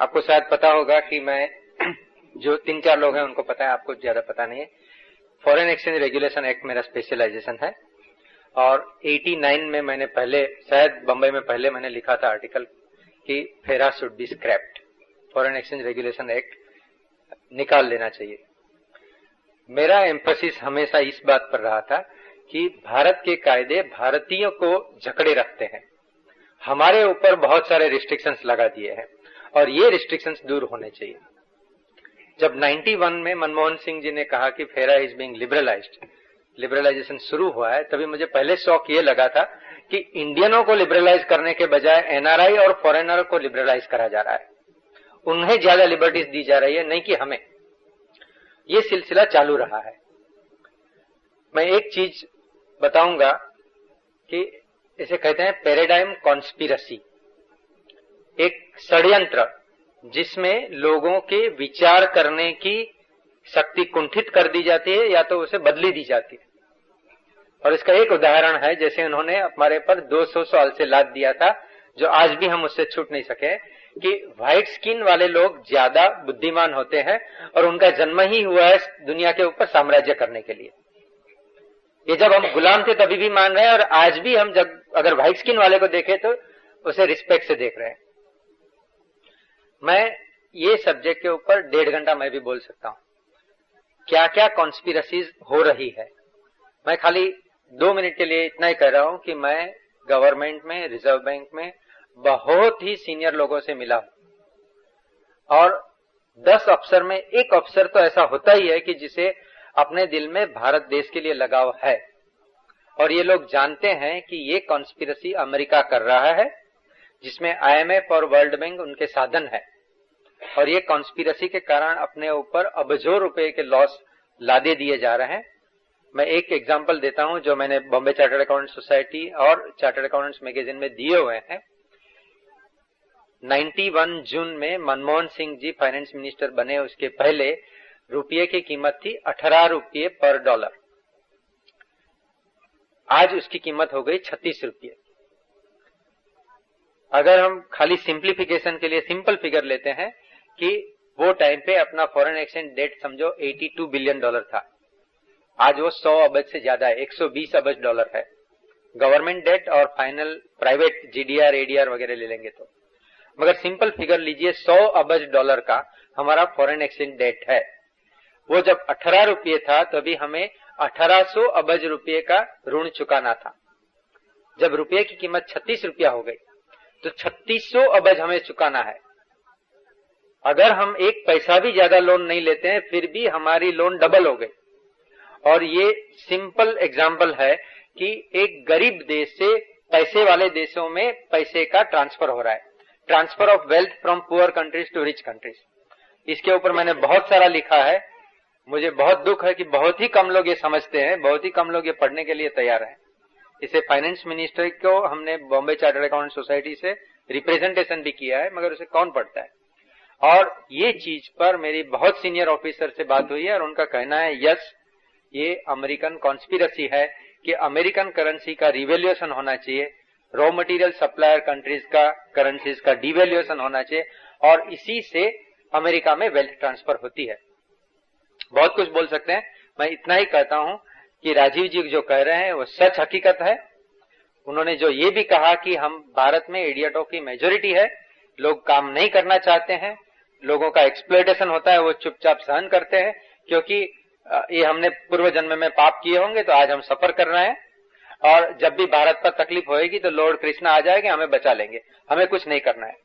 आपको शायद पता होगा कि मैं जो तीन चार लोग हैं, उनको पता है, आपको ज़्यादा पता नहीं है। फॉरेन एक्सचेंज रेगुलेशन एक्ट मेरा स्पेशलाइजेशन है। और 89 में मैंने पहले, शायद बंबई में पहले मैंने लिखा था आर्टिकल कि FERA should be scrapped foreign exchange regulation act निकाल लेना चाहिए। मेरा एम्फोसिस हमेशा इस बात पर रहा था कि भारत के कायदे भारतीयों को जकड़े रखते हैं। हमारे ऊपर बहुत सारे रिस्ट्रिक्शंस लगा दिए हैं और ये रिस्ट्रिक्शंस दूर होने चाहिए। जब 91 में मनमोहन सिंह जी ने कहा कि फेरा इज़ बिंग लिबरलाइज्ड लिबरलाइजेशन शुरू हुआ है, तभी मुझे पहले शौक ये लगा था कि इंडियनों को लिबरलाइज करने के बजाय एनआरआई और फॉरेनर को लिबरलाइज करा जा रहा है। उन्हें ज़्यादा लिबर्टीज दी जा रही है, नहीं कि हमें। ये सिलसिला चालू रहा है। मैं एक चीज़ बताऊँगा कि इसे कहते हैं पैराडाइम कॉन्स्पिरसी। एक षड्यंत्र जिसमें लोगों के विचार करने की शक्ति कुंठित कर दी जाती है या तो उसे बदली दी जाती है। और इसका एक उदाहरण है, जैसे उन्होंने हमारे पर 200 साल से लाद दिया था, जो आज भी हम उससे छूट नहीं सके, कि व्हाइट स्किन वाले लोग ज़्यादा बुद्धिमान होते हैं और उनका जन्म ही हुआ है दुनिया के ऊपर साम्राज्य करने के लिए। ये जब हम गुलाम थे तभी भी मान रहे हैं और आज भी हम जब अगर व्हाइट स्किन वाले को देखें तो उसे रिस्पेक्ट से देख रहे हैं। मैं ये सब्जेक्ट के ऊपर डेढ़ घंटा मैं भी बोल सकता हूँ। क्या क्या कॉन्स्पिरसीज हो रही है? मैं खाली दो मिनट के लिए इतना ही कह रहा हूँ कि मैं गवर्नमेंट में रिज़र्व बैंक में बहुत ही सीनियर लोगों से मिला हूँ। और दस अफसर में एक अफसर तो ऐसा होता ही है कि जिसे अपने दिल में भारत देश के लिए लगाव है। और ये लोग जानते हैं कि ये कॉन्स्पिरसी अमेरिका कर रहा है, जिसमें आईएमएफ और वर्ल्ड बैंक उनके साधन है। और ये कॉन्स्पिरसी के कारण अपने ऊपर अबजो रुपए के लॉस लादे दिए जा रहे हैं। मैं एक एग्ज़ाम्पल देता हूँ जो मैंने बॉम्बे चार्टर्ड अकाउंट सोसाइटी और चार्टर्ड अकाउंट्स मैगजीन में दिए हुए हैं। 91 जून में मनमोहन सिंह जी फाइनेंस मिनिस्टर बने उसके पहले रुपये की कीमत थी अठारह रुपये पर डॉलर। आज उसकी कीमत हो गई छत्तीस रुपये। अगर हम खाली सिंप्लीफिकेशन के लिए सिंपल फिगर लेते हैं कि वो टाइम पे अपना फॉरेन एक्सचेंज डेट समझो 82 बिलियन डॉलर था। आज वो 100 अबज से ज़्यादा है 120 अबज डॉलर है। गवर्नमेंट डेट और फाइनल प्राइवेट जीडीआर एडीआर वगैरह ले लेंगे तो। मगर सिंपल फिगर लीजिए 100 अबज डॉलर का हमारा फॉरेन एक्सचेंज डेट है। वो जब अठारह रुपये था, तभी हमें 1800 अबज रुपये का ऋण चुकाना था। जब रुपये की कीमत 36 रुपया हो गई तो 3600 अबज हमें चुकाना है। अगर हम एक पैसा भी ज़्यादा लोन नहीं लेते हैं, फिर भी हमारी लोन डबल हो गई। और ये सिंपल एग्ज़ाम्पल है कि एक गरीब देश से पैसे वाले देशों में पैसे का ट्रांसफ़र हो रहा है। Transfer of wealth from poor countries to rich countries इसके ऊपर मैंने बहुत सारा लिखा है। मुझे बहुत दुख है कि बहुत ही कम लोग ये समझते हैं, बहुत ही कम लोग ये पढ़ने के लिए तैयार हैं। इसे फाइनेंस मिनिस्टर को हमने बॉम्बे चार्टर्ड अकाउंट सोसाइटी से रिप्रेजेंटेशन भी किया है, मगर उसे कौन पढ़ता है? और ये चीज़ पर मेरी बहुत सीनियर ऑफिसर से बात हुई है और उनका कहना है, यस, ये अमेरिकन कॉन्स्पिरसी है कि अमेरिकन करेंसी का रिवेल्यूशन होना चाहिए रॉ मटेरियल सप्लायर कंट्रीज़ का करेंसीज का डिवेल्यूशन होना चाहिए और इसी से अमेरिका में वेल्थ ट्रांसफ़र होती है। बहुत कुछ बोल सकते हैं। मैं इतना ही कहता हूँ कि राजीव जी जो कह रहे हैं, वो सच हकीकत है। उन्होंने जो ये भी कहा कि हम भारत में इडियटों की मेजोरिटी है, लोग काम नहीं करना चाहते हैं, लोगों का एक्सप्लोटेशन होता है, वो चुपचाप सहन करते हैं, क्योंकि ये हमने पूर्व जन्म में पाप किए होंगे तो आज हम सफ़र कर रहे हैं। और जब भी भारत पर तकलीफ़ होएगी तो लॉर्ड कृष्णा आ जाएँगे, हमें बचा लेंगे, हमें कुछ नहीं करना है।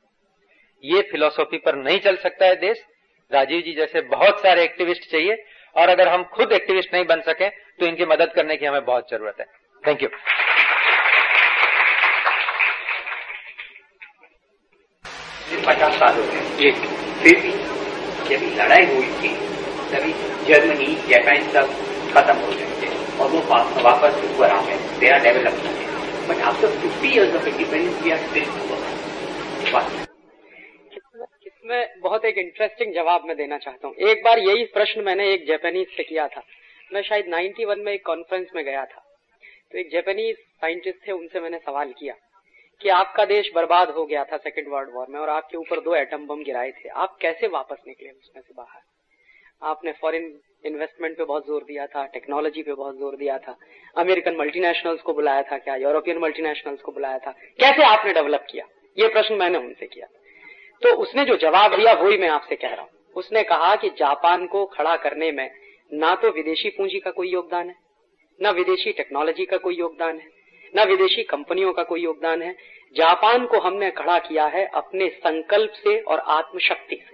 ये फिलोसॉफी पर नहीं चल सकता है देश। राजीव जी जैसे बहुत सारे एक्टिविस्ट चाहिए, और अगर हम खुद एक्टिविस्ट नहीं बन सके तो इनकी मदद करने की हमें बहुत ज़रूरत है। थैंक यू पचास साल हो गए। फिर भी जब लड़ाई हुई थी, तभी जर्मनी, जापान सब खत्म हो गए थे, और वो वापस ऊपर आ गए तेरा डेवलप हो गए but after fifty years of independence we are still इसमें बहुत एक इंटरेस्टिंग जवाब मैं देना चाहता हूँ। एक बार यही प्रश्न मैंने एक जापानीज से किया था। मैं शायद 91 में एक कॉन्फ्रेंस में गया था। तो एक जापानीज साइंटिस्ट थे, उनसे मैंने सवाल किया कि आपका देश बर्बाद हो गया था सेकेंड वर्ल्ड वॉर में और आपके ऊपर दो एटम बम गिराए थे। आप कैसे वापस निकले उसमें से बाहर? आपने फॉरेन इन्वेस्टमेंट पे बहुत ज़ोर दिया था टेक्नोलॉजी पे बहुत ज़ोर दिया था। अमेरिकन मल्टीनेशनल्स को बुलाया था क्या? यूरोपियन मल्टीनेशनल्स को बुलाया था। कैसे आपने डेवलप किया? ये प्रश्न मैंने उनसे किया। तो उसने जो जवाब दिया वही मैं आपसे कह रहा हूँ। उसने कहा कि जापान को खड़ा करने में ना तो विदेशी पूंजी का कोई योगदान है, न विदेशी टेक्नोलॉजी का कोई योगदान है, न विदेशी कंपनियों का कोई योगदान है। जापान को हमने खड़ा किया है अपने संकल्प से और आत्मशक्ति से।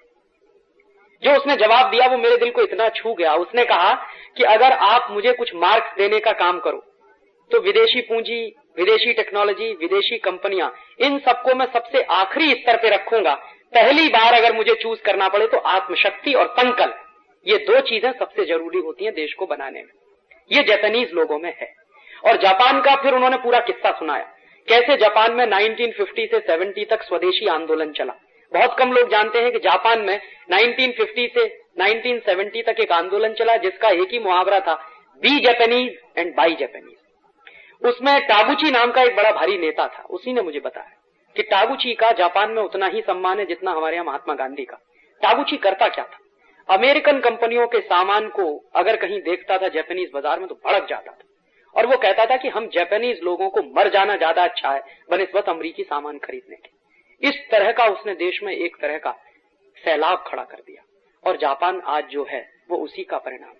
जो उसने जवाब दिया वो मेरे दिल को इतना छू गया। उसने कहा कि अगर आप मुझे कुछ मार्क्स देने का काम करो तो विदेशी पूंजी, विदेशी टेक्नोलॉजी विदेशी कंपनियाँ, इन सबको मैं सबसे आखिरी स्तर पे रखूँगा। पहली बार अगर मुझे चूज़ करना पड़े तो आत्मशक्ति और संकल्प ये दो चीज़ें सबसे ज़रूरी होती हैं देश को बनाने में। ये जैपनीज लोगों में है। और जापान का फिर उन्होंने पूरा किस्सा सुनाया। कैसे जापान में 1950 से 70 तक स्वदेशी आंदोलन चला? बहुत कम लोग जानते हैं कि जापान में 1950 से 1970 तक एक आंदोलन चला, जिसका एक ही मुहावरा था be Japanese and buy Japanese उसमें टाबुची नाम का एक बड़ा भारी नेता था, उसी ने मुझे बताया। कि टाबुची का जापान में उतना ही सम्मान है जितना हमारे यहाँ महात्मा गांधी का। टाबुची करता क्या था? अमेरिकन कंपनियों के सामान को अगर कहीं देखता था जापानीज बाज़ार में तो भड़क जाता था। और वो कहता था कि हम जापानीज लोगों को मर जाना ज़्यादा अच्छा है बनस्बत अमरीकी सामान खरीदने के इस तरह का उसने देश में एक तरह का सैलाब खड़ा कर दिया। और जापान आज जो है, वो उसी का परिणाम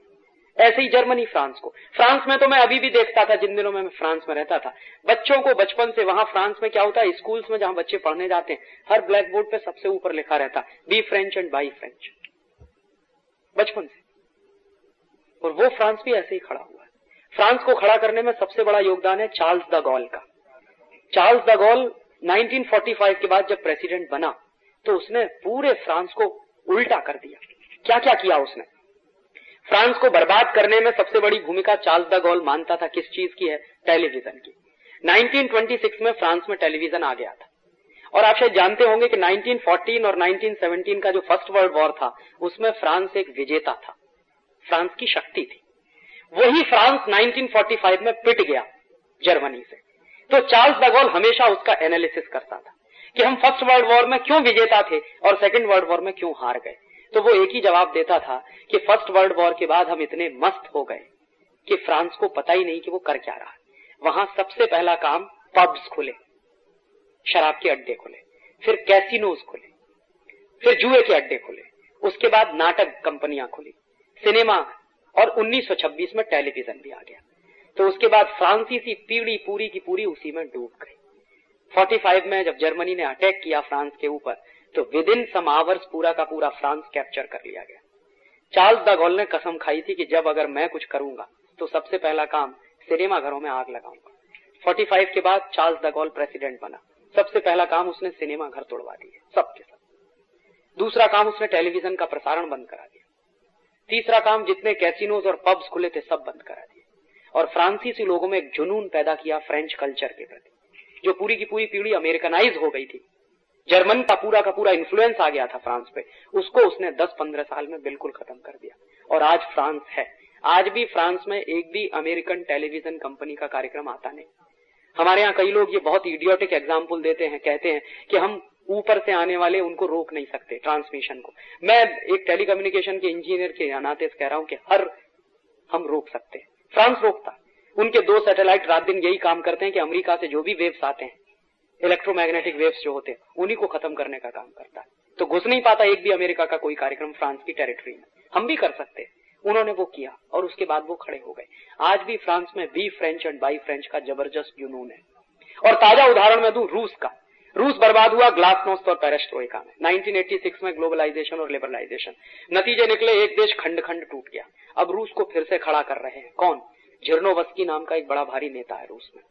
ऐसे ही जर्मनी, फ्रांस को। फ्रांस में तो मैं अभी भी देखता था, जिन दिनों में मैं फ्रांस में रहता था। बच्चों को बचपन से वहाँ फ्रांस में क्या होता है, स्कूल्स में जहाँ बच्चे पढ़ने जाते हैं, हर ब्लैक बोर्ड पे सबसे ऊपर लिखा रहता be French and buy French बचपन से। और वो फ्रांस भी ऐसे ही खड़ा हुआ है। फ्रांस को खड़ा करने में सबसे बड़ा योगदान है चार्ल्स द गॉल का। चार्ल्स द गॉल 1945 के बाद जब प्रेसिडेंट बना तो उसने पूरे फ्रांस को उल्टा कर दिया। क्या क्या किया उसने? फ्रांस को बर्बाद करने में सबसे बड़ी भूमिका चार्ल्स द गॉल मानता था किस चीज़ की है? टेलीविज़न की। 1926 में फ्रांस में टेलीविज़न आ गया था। और आप शायद जानते होंगे कि 1914 और 1917 का जो फ़र्स्ट वर्ल्ड वॉर था, उसमें फ्रांस एक विजेता था। फ्रांस की शक्ति थी। वही फ्रांस 1945 में पिट गया जर्मनी से। तो चार्ल्स डगोल हमेशा उसका एनालिसिस करता था कि हम फ़र्स्ट वर्ल्ड वॉर में क्यों विजेता थे और सेकेंड वर्ल्ड वॉर में क्यों हार गए। तो वो एक ही जवाब देता था कि फ़र्स्ट वर्ल्ड वॉर के बाद हम इतने मस्त हो गए कि फ्रांस को पता ही नहीं कि वो कर क्या रहा वहाँ सबसे पहला काम पब्स खुले, शराब के अड्डे खुले, फिर कैसीनोज खुले, फिर जुए के अड्डे खुले, उसके बाद नाटक कंपनियाँ खुली, सिनेमा और 1926 में टेलीविज़न भी आ गया। तो उसके बाद फ्रांसीसी पीढ़ी पूरी की पूरी उसी में डूब गई। 45 में जब जर्मनी ने अटैक किया फ्रांस के ऊपर तो विद इन सम आवर्स पूरा का पूरा फ्रांस कैप्चर कर लिया गया। चार्ल्स द गॉल ने कसम खाई थी कि जब अगर मैं कुछ करूँगा तो सबसे पहला काम सिनेमा घरों में आग लगाऊँगा। 45 के बाद चार्ल्स द गॉल प्रेसिडेंट बना। सबसे पहला काम उसने सिनेमा घर तोड़वा दिए सबके सब दूसरा काम उसने टेलीविज़न का प्रसारण बंद करा दिया। तीसरा काम जितने कैसिनोज और पब्स खुले थे, सब बंद करा दिए और फ्रांसीसी लोगों में एक जुनून पैदा किया फ्रेंच कल्चर के प्रति, जो पूरी की पूरी पीढ़ी अमेरिकनाइज हो गई थी। जर्मन का पूरा का पूरा इन्फ्लुएंस आ गया था फ्रांस पे। उसको उसने 10-15 साल में बिल्कुल खत्म कर दिया। और आज फ्रांस है। आज भी फ्रांस में एक भी अमेरिकन टेलीविज़न कंपनी का कार्यक्रम आता नहीं। हमारे यहाँ कई लोग ये बहुत इडियोटिक एग्ज़ाम्पल देते हैं, कहते हैं कि हम ऊपर से आने वाले उनको रोक नहीं सकते ट्रांसमिशन को। मैं एक टेलीकम्युनिकेशन के इंजीनियर के नाते कह रहा हूँ कि हर हम रोक सकते हैं। फ्रांस रोकता। उनके दो सैटेलाइट रात दिन यही काम करते हैं कि अमेरिका से जो भी वेव्स आते हैं इलेक्ट्रोमैग्नेटिक वेव्स जो होते हैं, उन्हीं को खत्म करने का काम करता है। तो घुस नहीं पाता एक भी अमेरिका का कोई कार्यक्रम फ्रांस की टेरिटरी में। हम भी कर सकते उन्होंने वो किया और उसके बाद वो खड़े हो गए। आज भी फ्रांस में be French and buy French का ज़बरदस्त जुनून है। और ताज़ा उदाहरण में दू, रूस का। रूस बर्बाद हुआ ग्लास नोस्ट और पेरेस्ट्रोइका में। 1986 में ग्लोबलाइजेशन और लिबरलाइजेशन। नतीजे निकले, एक देश खंड खंड टूट गया। अब रूस को फिर से खड़ा कर रहे हैं। कौन? झिरनोवस्की नाम का एक बड़ा भारी नेता है रूस में।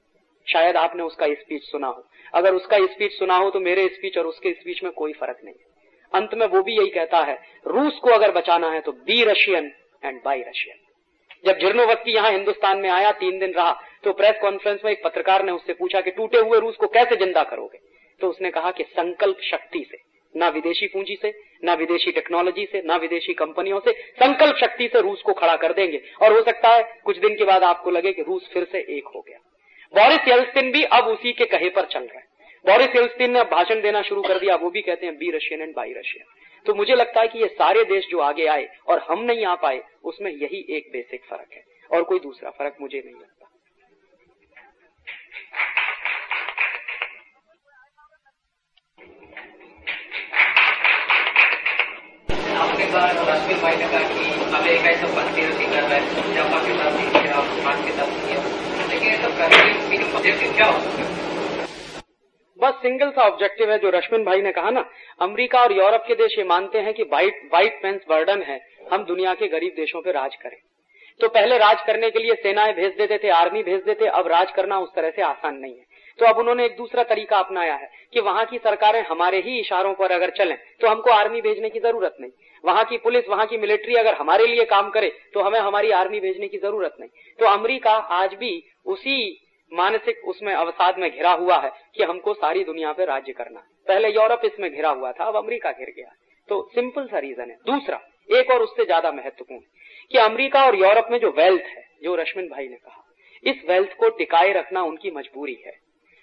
शायद आपने उसका स्पीच सुना हो। अगर उसका स्पीच सुना हो तो मेरे स्पीच और उसके स्पीच में कोई फ़र्क नहीं। अंत में वो भी यही कहता है, रूस को अगर बचाना है तो be Russian and buy Russian जब जिर्नोवस्की यहाँ हिंदुस्तान में आया, तीन दिन रहा तो प्रेस कॉन्फ्रेंस में एक पत्रकार ने उससे पूछा कि टूटे हुए रूस को कैसे ज़िंदा करोगे? तो उसने कहा कि संकल्प शक्ति से, ना विदेशी पूंजी से, ना विदेशी टेक्नोलॉजी से, ना विदेशी कंपनियों से, संकल्प शक्ति से रूस को खड़ा कर देंगे। और हो सकता है, कुछ दिन के बाद आपको लगे कि रूस फिर से एक हो गया। बोरिस येल्सिन भी अब उसी के कहे पर चल रहे हैं। बोरिस येल्सिन ने भाषण देना शुरू कर दिया वो भी कहते हैं, be Russian and buy Russian. तो मुझे लगता है कि ये सारे देश जो आगे आए और हम नहीं आ पाए, उसमें यही एक बेसिक फ़र्क है और कोई दूसरा फ़र्क मुझे नहीं लगता। भाई ने कहा कि कर किया किया लेकिन ये सब करने के ऑब्जेक्टिव क्या हो बस सिंगल सा ऑब्जेक्टिव है जो रश्मिन भाई ने कहा ना, अमेरिका और यूरोप के देश ये मानते हैं कि वाइट वाइट मैंस बर्डन है, हम दुनिया के गरीब देशों पे राज करें। तो पहले राज करने के लिए सेनाएँ भेज देते थे, आर्मी भेज देते, अब राज करना उस तरह से आसान नहीं है। तो अब उन्होंने एक दूसरा तरीका अपनाया है कि वहाँ की सरकारें हमारे ही इशारों पर अगर चलें तो हमको आर्मी भेजने की ज़रूरत नहीं। वहाँ की पुलिस, वहाँ की मिलिट्री अगर हमारे लिए काम करे तो हमें हमारी आर्मी भेजने की ज़रूरत नहीं। तो अमरीका आज भी उसी मानसिक उसमें अवसाद में घिरा हुआ है कि हमको सारी दुनिया पे राज्य करना है। पहले यूरोप इसमें घिरा हुआ था, अब अमरीका घिर गया तो सिंपल सा रीजन है। दूसरा, एक और उससे ज़्यादा महत्वपूर्ण कि अमेरिका और यूरोप में जो वेल्थ है, जो रश्मिन भाई ने कहा, इस वेल्थ को टिकाए रखना उनकी मजबूरी है।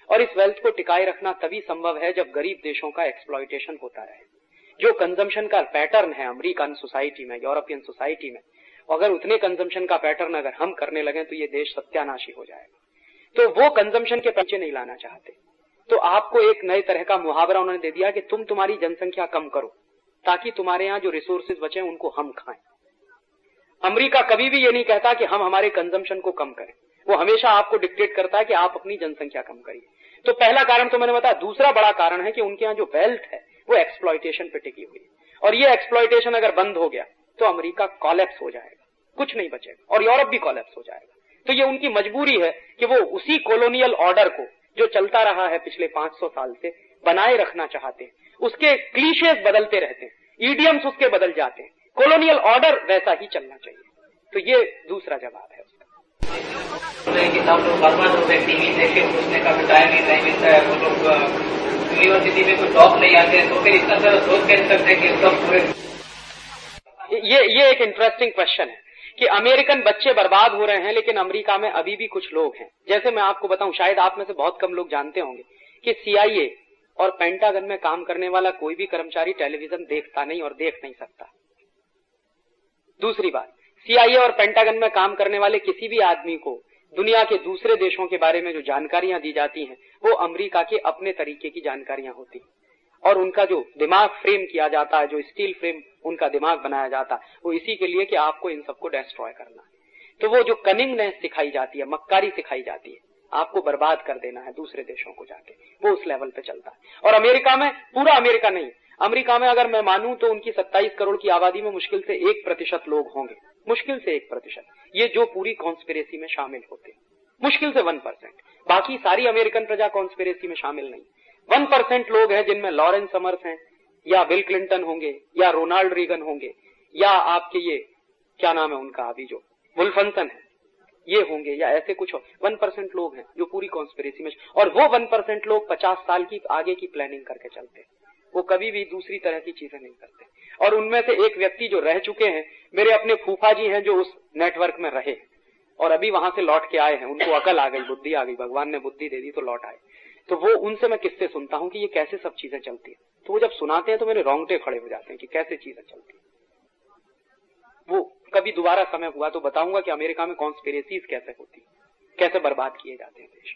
और इस वेल्थ को टिकाए रखना तभी संभव है जब गरीब देशों का एक्सप्लॉयटेशन होता रहे। जो कंजम्पशन का पैटर्न है अमेरिकन सोसाइटी में यूरोपियन सोसाइटी में, अगर उतने कंजम्पशन का पैटर्न अगर हम करने लगे तो ये देश सत्यानाशी हो जाएगा। तो वो कंजम्पशन के पीछे नहीं लाना चाहते। तो आपको एक नए तरह का मुहावरा उन्होंने दे दिया कि तुम तुम्हारी जनसंख्या कम करो, ताकि तुम्हारे यहाँ जो रिसोर्सेज बचे उनको हम खाएँ। अमेरिका कभी भी ये नहीं कहता कि हम हमारे कंजम्पशन को कम करें। वो हमेशा आपको डिक्टेट करता है कि आप अपनी जनसंख्या कम करिए। तो पहला कारण तो मैंने बताया, दूसरा बड़ा कारण है कि उनके यहाँ जो वेल्थ है, वो एक्सप्लॉयटेशन पे टिकी हुई है। और ये एक्सप्लॉयटेशन अगर बंद हो गया तो अमेरिका कॉलेप्स हो जाएगा। कुछ नहीं बचेगा। और यूरोप भी कॉलेप्स हो जाएगा। तो ये उनकी मजबूरी है कि वो उसी कॉलोनियल ऑर्डर को, जो चलता रहा है पिछले 500 साल से, बनाए रखना चाहते हैं। उसके क्लीशेज बदलते रहते हैं। ईडियम्स उसके बदल जाते हैं। कॉलोनियल ऑर्डर वैसा ही चलना चाहिए। तो ये दूसरा जवाब है टीवी देखे, पूछने का नहीं मिलता है यूनिवर्सिटी में कोई नहीं आते तो फिर हैं सब पूरे ये ये एक इंटरेस्टिंग क्वेश्चन है कि अमेरिकन बच्चे बर्बाद हो रहे हैं, लेकिन अमेरिका में अभी भी कुछ लोग हैं। जैसे मैं आपको बताऊँ, शायद आप में से बहुत कम लोग जानते होंगे कि सीआईए और पेंटागन में काम करने वाला कोई भी कर्मचारी टेलीविज़न देखता नहीं और देख नहीं सकता। दूसरी बात सीआईए और पेंटागन में काम करने वाले किसी भी आदमी को दुनिया के दूसरे देशों के बारे में जो जानकारियाँ दी जाती हैं, वो अमेरिका के अपने तरीके की जानकारियाँ होती हैं। और उनका जो दिमाग फ्रेम किया जाता है, जो स्टील फ्रेम उनका दिमाग बनाया जाता है, वो इसी के लिए कि आपको इन सबको डिस्ट्रॉय करना है। तो वो जो कनिंगनेस सिखाई जाती है, मक्कारी सिखाई जाती है, आपको बर्बाद कर देना है दूसरे देशों को जाके। वो उस लेवल पे चलता है। और अमेरिका में, पूरा अमेरिका नहीं, अमेरिका में अगर मैं मानूं तो उनकी 27 करोड़ की आबादी में मुश्किल से एक प्रतिशत लोग होंगे। मुश्किल से एक प्रतिशत। ये जो पूरी कॉन्स्पिरेसी में शामिल होते हैं। मुश्किल से वन परसेंट बाकी सारी अमेरिकन प्रजा कॉन्स्पिरेसी में शामिल नहीं। वन परसेंट लोग हैं जिनमें लॉरेंस समर्स हैं, या बिल क्लिंटन होंगे, या रोनाल्ड रीगन होंगे, या आपके ये, क्या नाम है उनका अभी जो वुल्फनसन है। ये होंगे, या ऐसे कुछ हो। वन परसेंट लोग हैं जो पूरी कॉन्स्पिरेसी में और वो वन परसेंट लोग पचास साल की आगे की प्लानिंग करके चलते हैं। वो कभी भी दूसरी तरह की चीज़ें नहीं करते। और उनमें से एक व्यक्ति जो रह चुके हैं मेरे अपने फूफा जी हैं जो उस नेटवर्क में रहे और अभी वहाँ से लौट के आए हैं। उनको अकल आ गई बुद्धि आ गई। भगवान ने बुद्धि दे दी तो लौट आए। तो वो उनसे मैं किससे सुनता हूँ कि ये कैसे सब चीज़ें चलती है? तो वो जब सुनाते हैं तो मेरे रोंगटे खड़े हो जाते हैं कि कैसे चीज़ें चलती है। वो कभी दोबारा समय हुआ तो बताऊँगा कि अमेरिका में कॉन्स्पिरेसीज कैसे होती कैसे बर्बाद किए जाते हैं देश।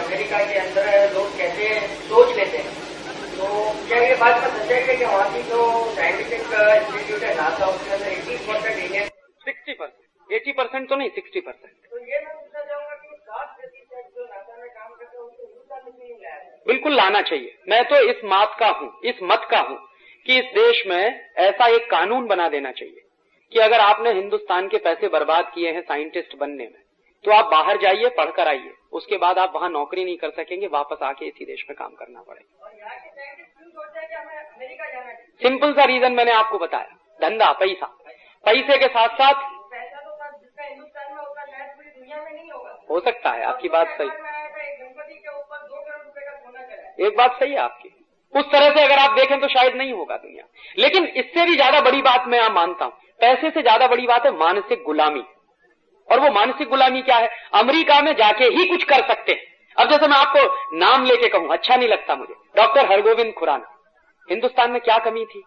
अमेरिका के अंदर लोग कैसे सोच लेते हैं तो क्या ये बात का सच्चाई है कि वहाँ की जो साइंटिफिक इंस्टीट्यूट है नासा उसके अंदर eighty percent Indian sixty percent eighty percent तो नहीं सिक्सटी परसेंट तो ये मैं पूछना चाहूँगा कि सात प्रतिशत जो नासा में काम करते हैं उनको हिंदुस्तान में नहीं लाया बिल्कुल लाना चाहिए। मैं तो इस मात का हूँ, इस मत का हूँ कि इस देश में ऐसा एक कानून बना देना चाहिए कि अगर आपने हिंदुस्तान के पैसे बर्बाद किए हैं साइंटिस्ट बनने में तो आप बाहर जाइए पढ़कर आइए। उसके बाद आप वहाँ नौकरी नहीं कर सकेंगे वापस आके इसी देश में काम करना पड़ेगा। और यहाँ के साइंटिस्ट क्यों सोचते कि हमें अमेरिका जाना चाहिए? सिंपल सा रीजन मैंने आपको बताया। धंधा पैसा। पैसे के साथ साथ पैसा तो हो सकता है आपकी बात सही। एक बात सही है आपकी। उस तरह से अगर आप देखें तो शायद नहीं होगा दुनिया। लेकिन इससे भी ज़्यादा बड़ी बात मैं आप मानता हूँ। पैसे से ज़्यादा बड़ी बात है मानसिक गुलामी। और वो मानसिक गुलामी क्या है? अमेरिका में जाके ही कुछ कर सकते हैं। अब जैसे मैं आपको नाम लेके कहूँ अच्छा नहीं लगता मुझे। डॉक्टर हरगोविंद खुराना। हिंदुस्तान में क्या कमी थी?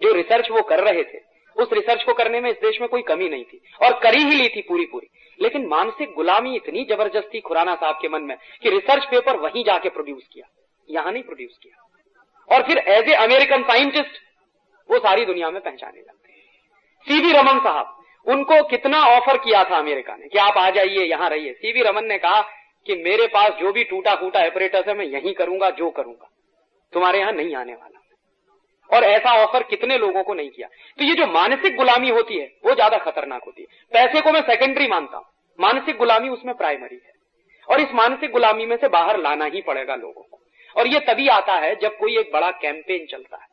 जो रिसर्च वो कर रहे थे, उस रिसर्च को करने में इस देश में कोई कमी नहीं थी। और करी ही ली थी पूरी पूरी लेकिन मानसिक गुलामी इतनी ज़बरदस्ती खुराना साहब के मन में कि रिसर्च पेपर वहीं जाके प्रोड्यूस किया। यहाँ नहीं प्रोड्यूस किया। और फिर एज ए अमेरिकन साइंटिस्ट वो सारी दुनिया में पहचाने लगते सीवी रमन साहब उनको कितना ऑफ़र किया था अमेरिका ने कि आप आ जाइए, यहाँ रहिए। सीवी रमन ने कहा कि मेरे पास जो भी टूटा फूटा ऑपरेटर है, मैं यही करूँगा, जो करूँगा। तुम्हारे यहाँ नहीं आने वाला। और ऐसा ऑफ़र कितने लोगों को नहीं किया? तो ये जो मानसिक गुलामी होती है, वो ज़्यादा खतरनाक होती है। पैसे को मैं सेकेंडरी मानता हूँ। मानसिक गुलामी उसमें प्राइमरी है। और इस मानसिक गुलामी में से बाहर लाना ही पड़ेगा लोगों को। और ये तभी आता है जब कोई एक बड़ा कैंपेन चलता है।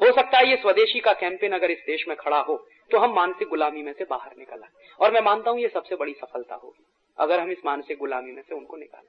हो सकता है ये स्वदेशी का कैंपेन अगर इस देश में खड़ा हो तो हम मानसिक गुलामी में से बाहर निकल आए। और मैं मानता हूँ ये सबसे बड़ी सफलता होगी, अगर हम इस मानसिक गुलामी में से उनको निकाल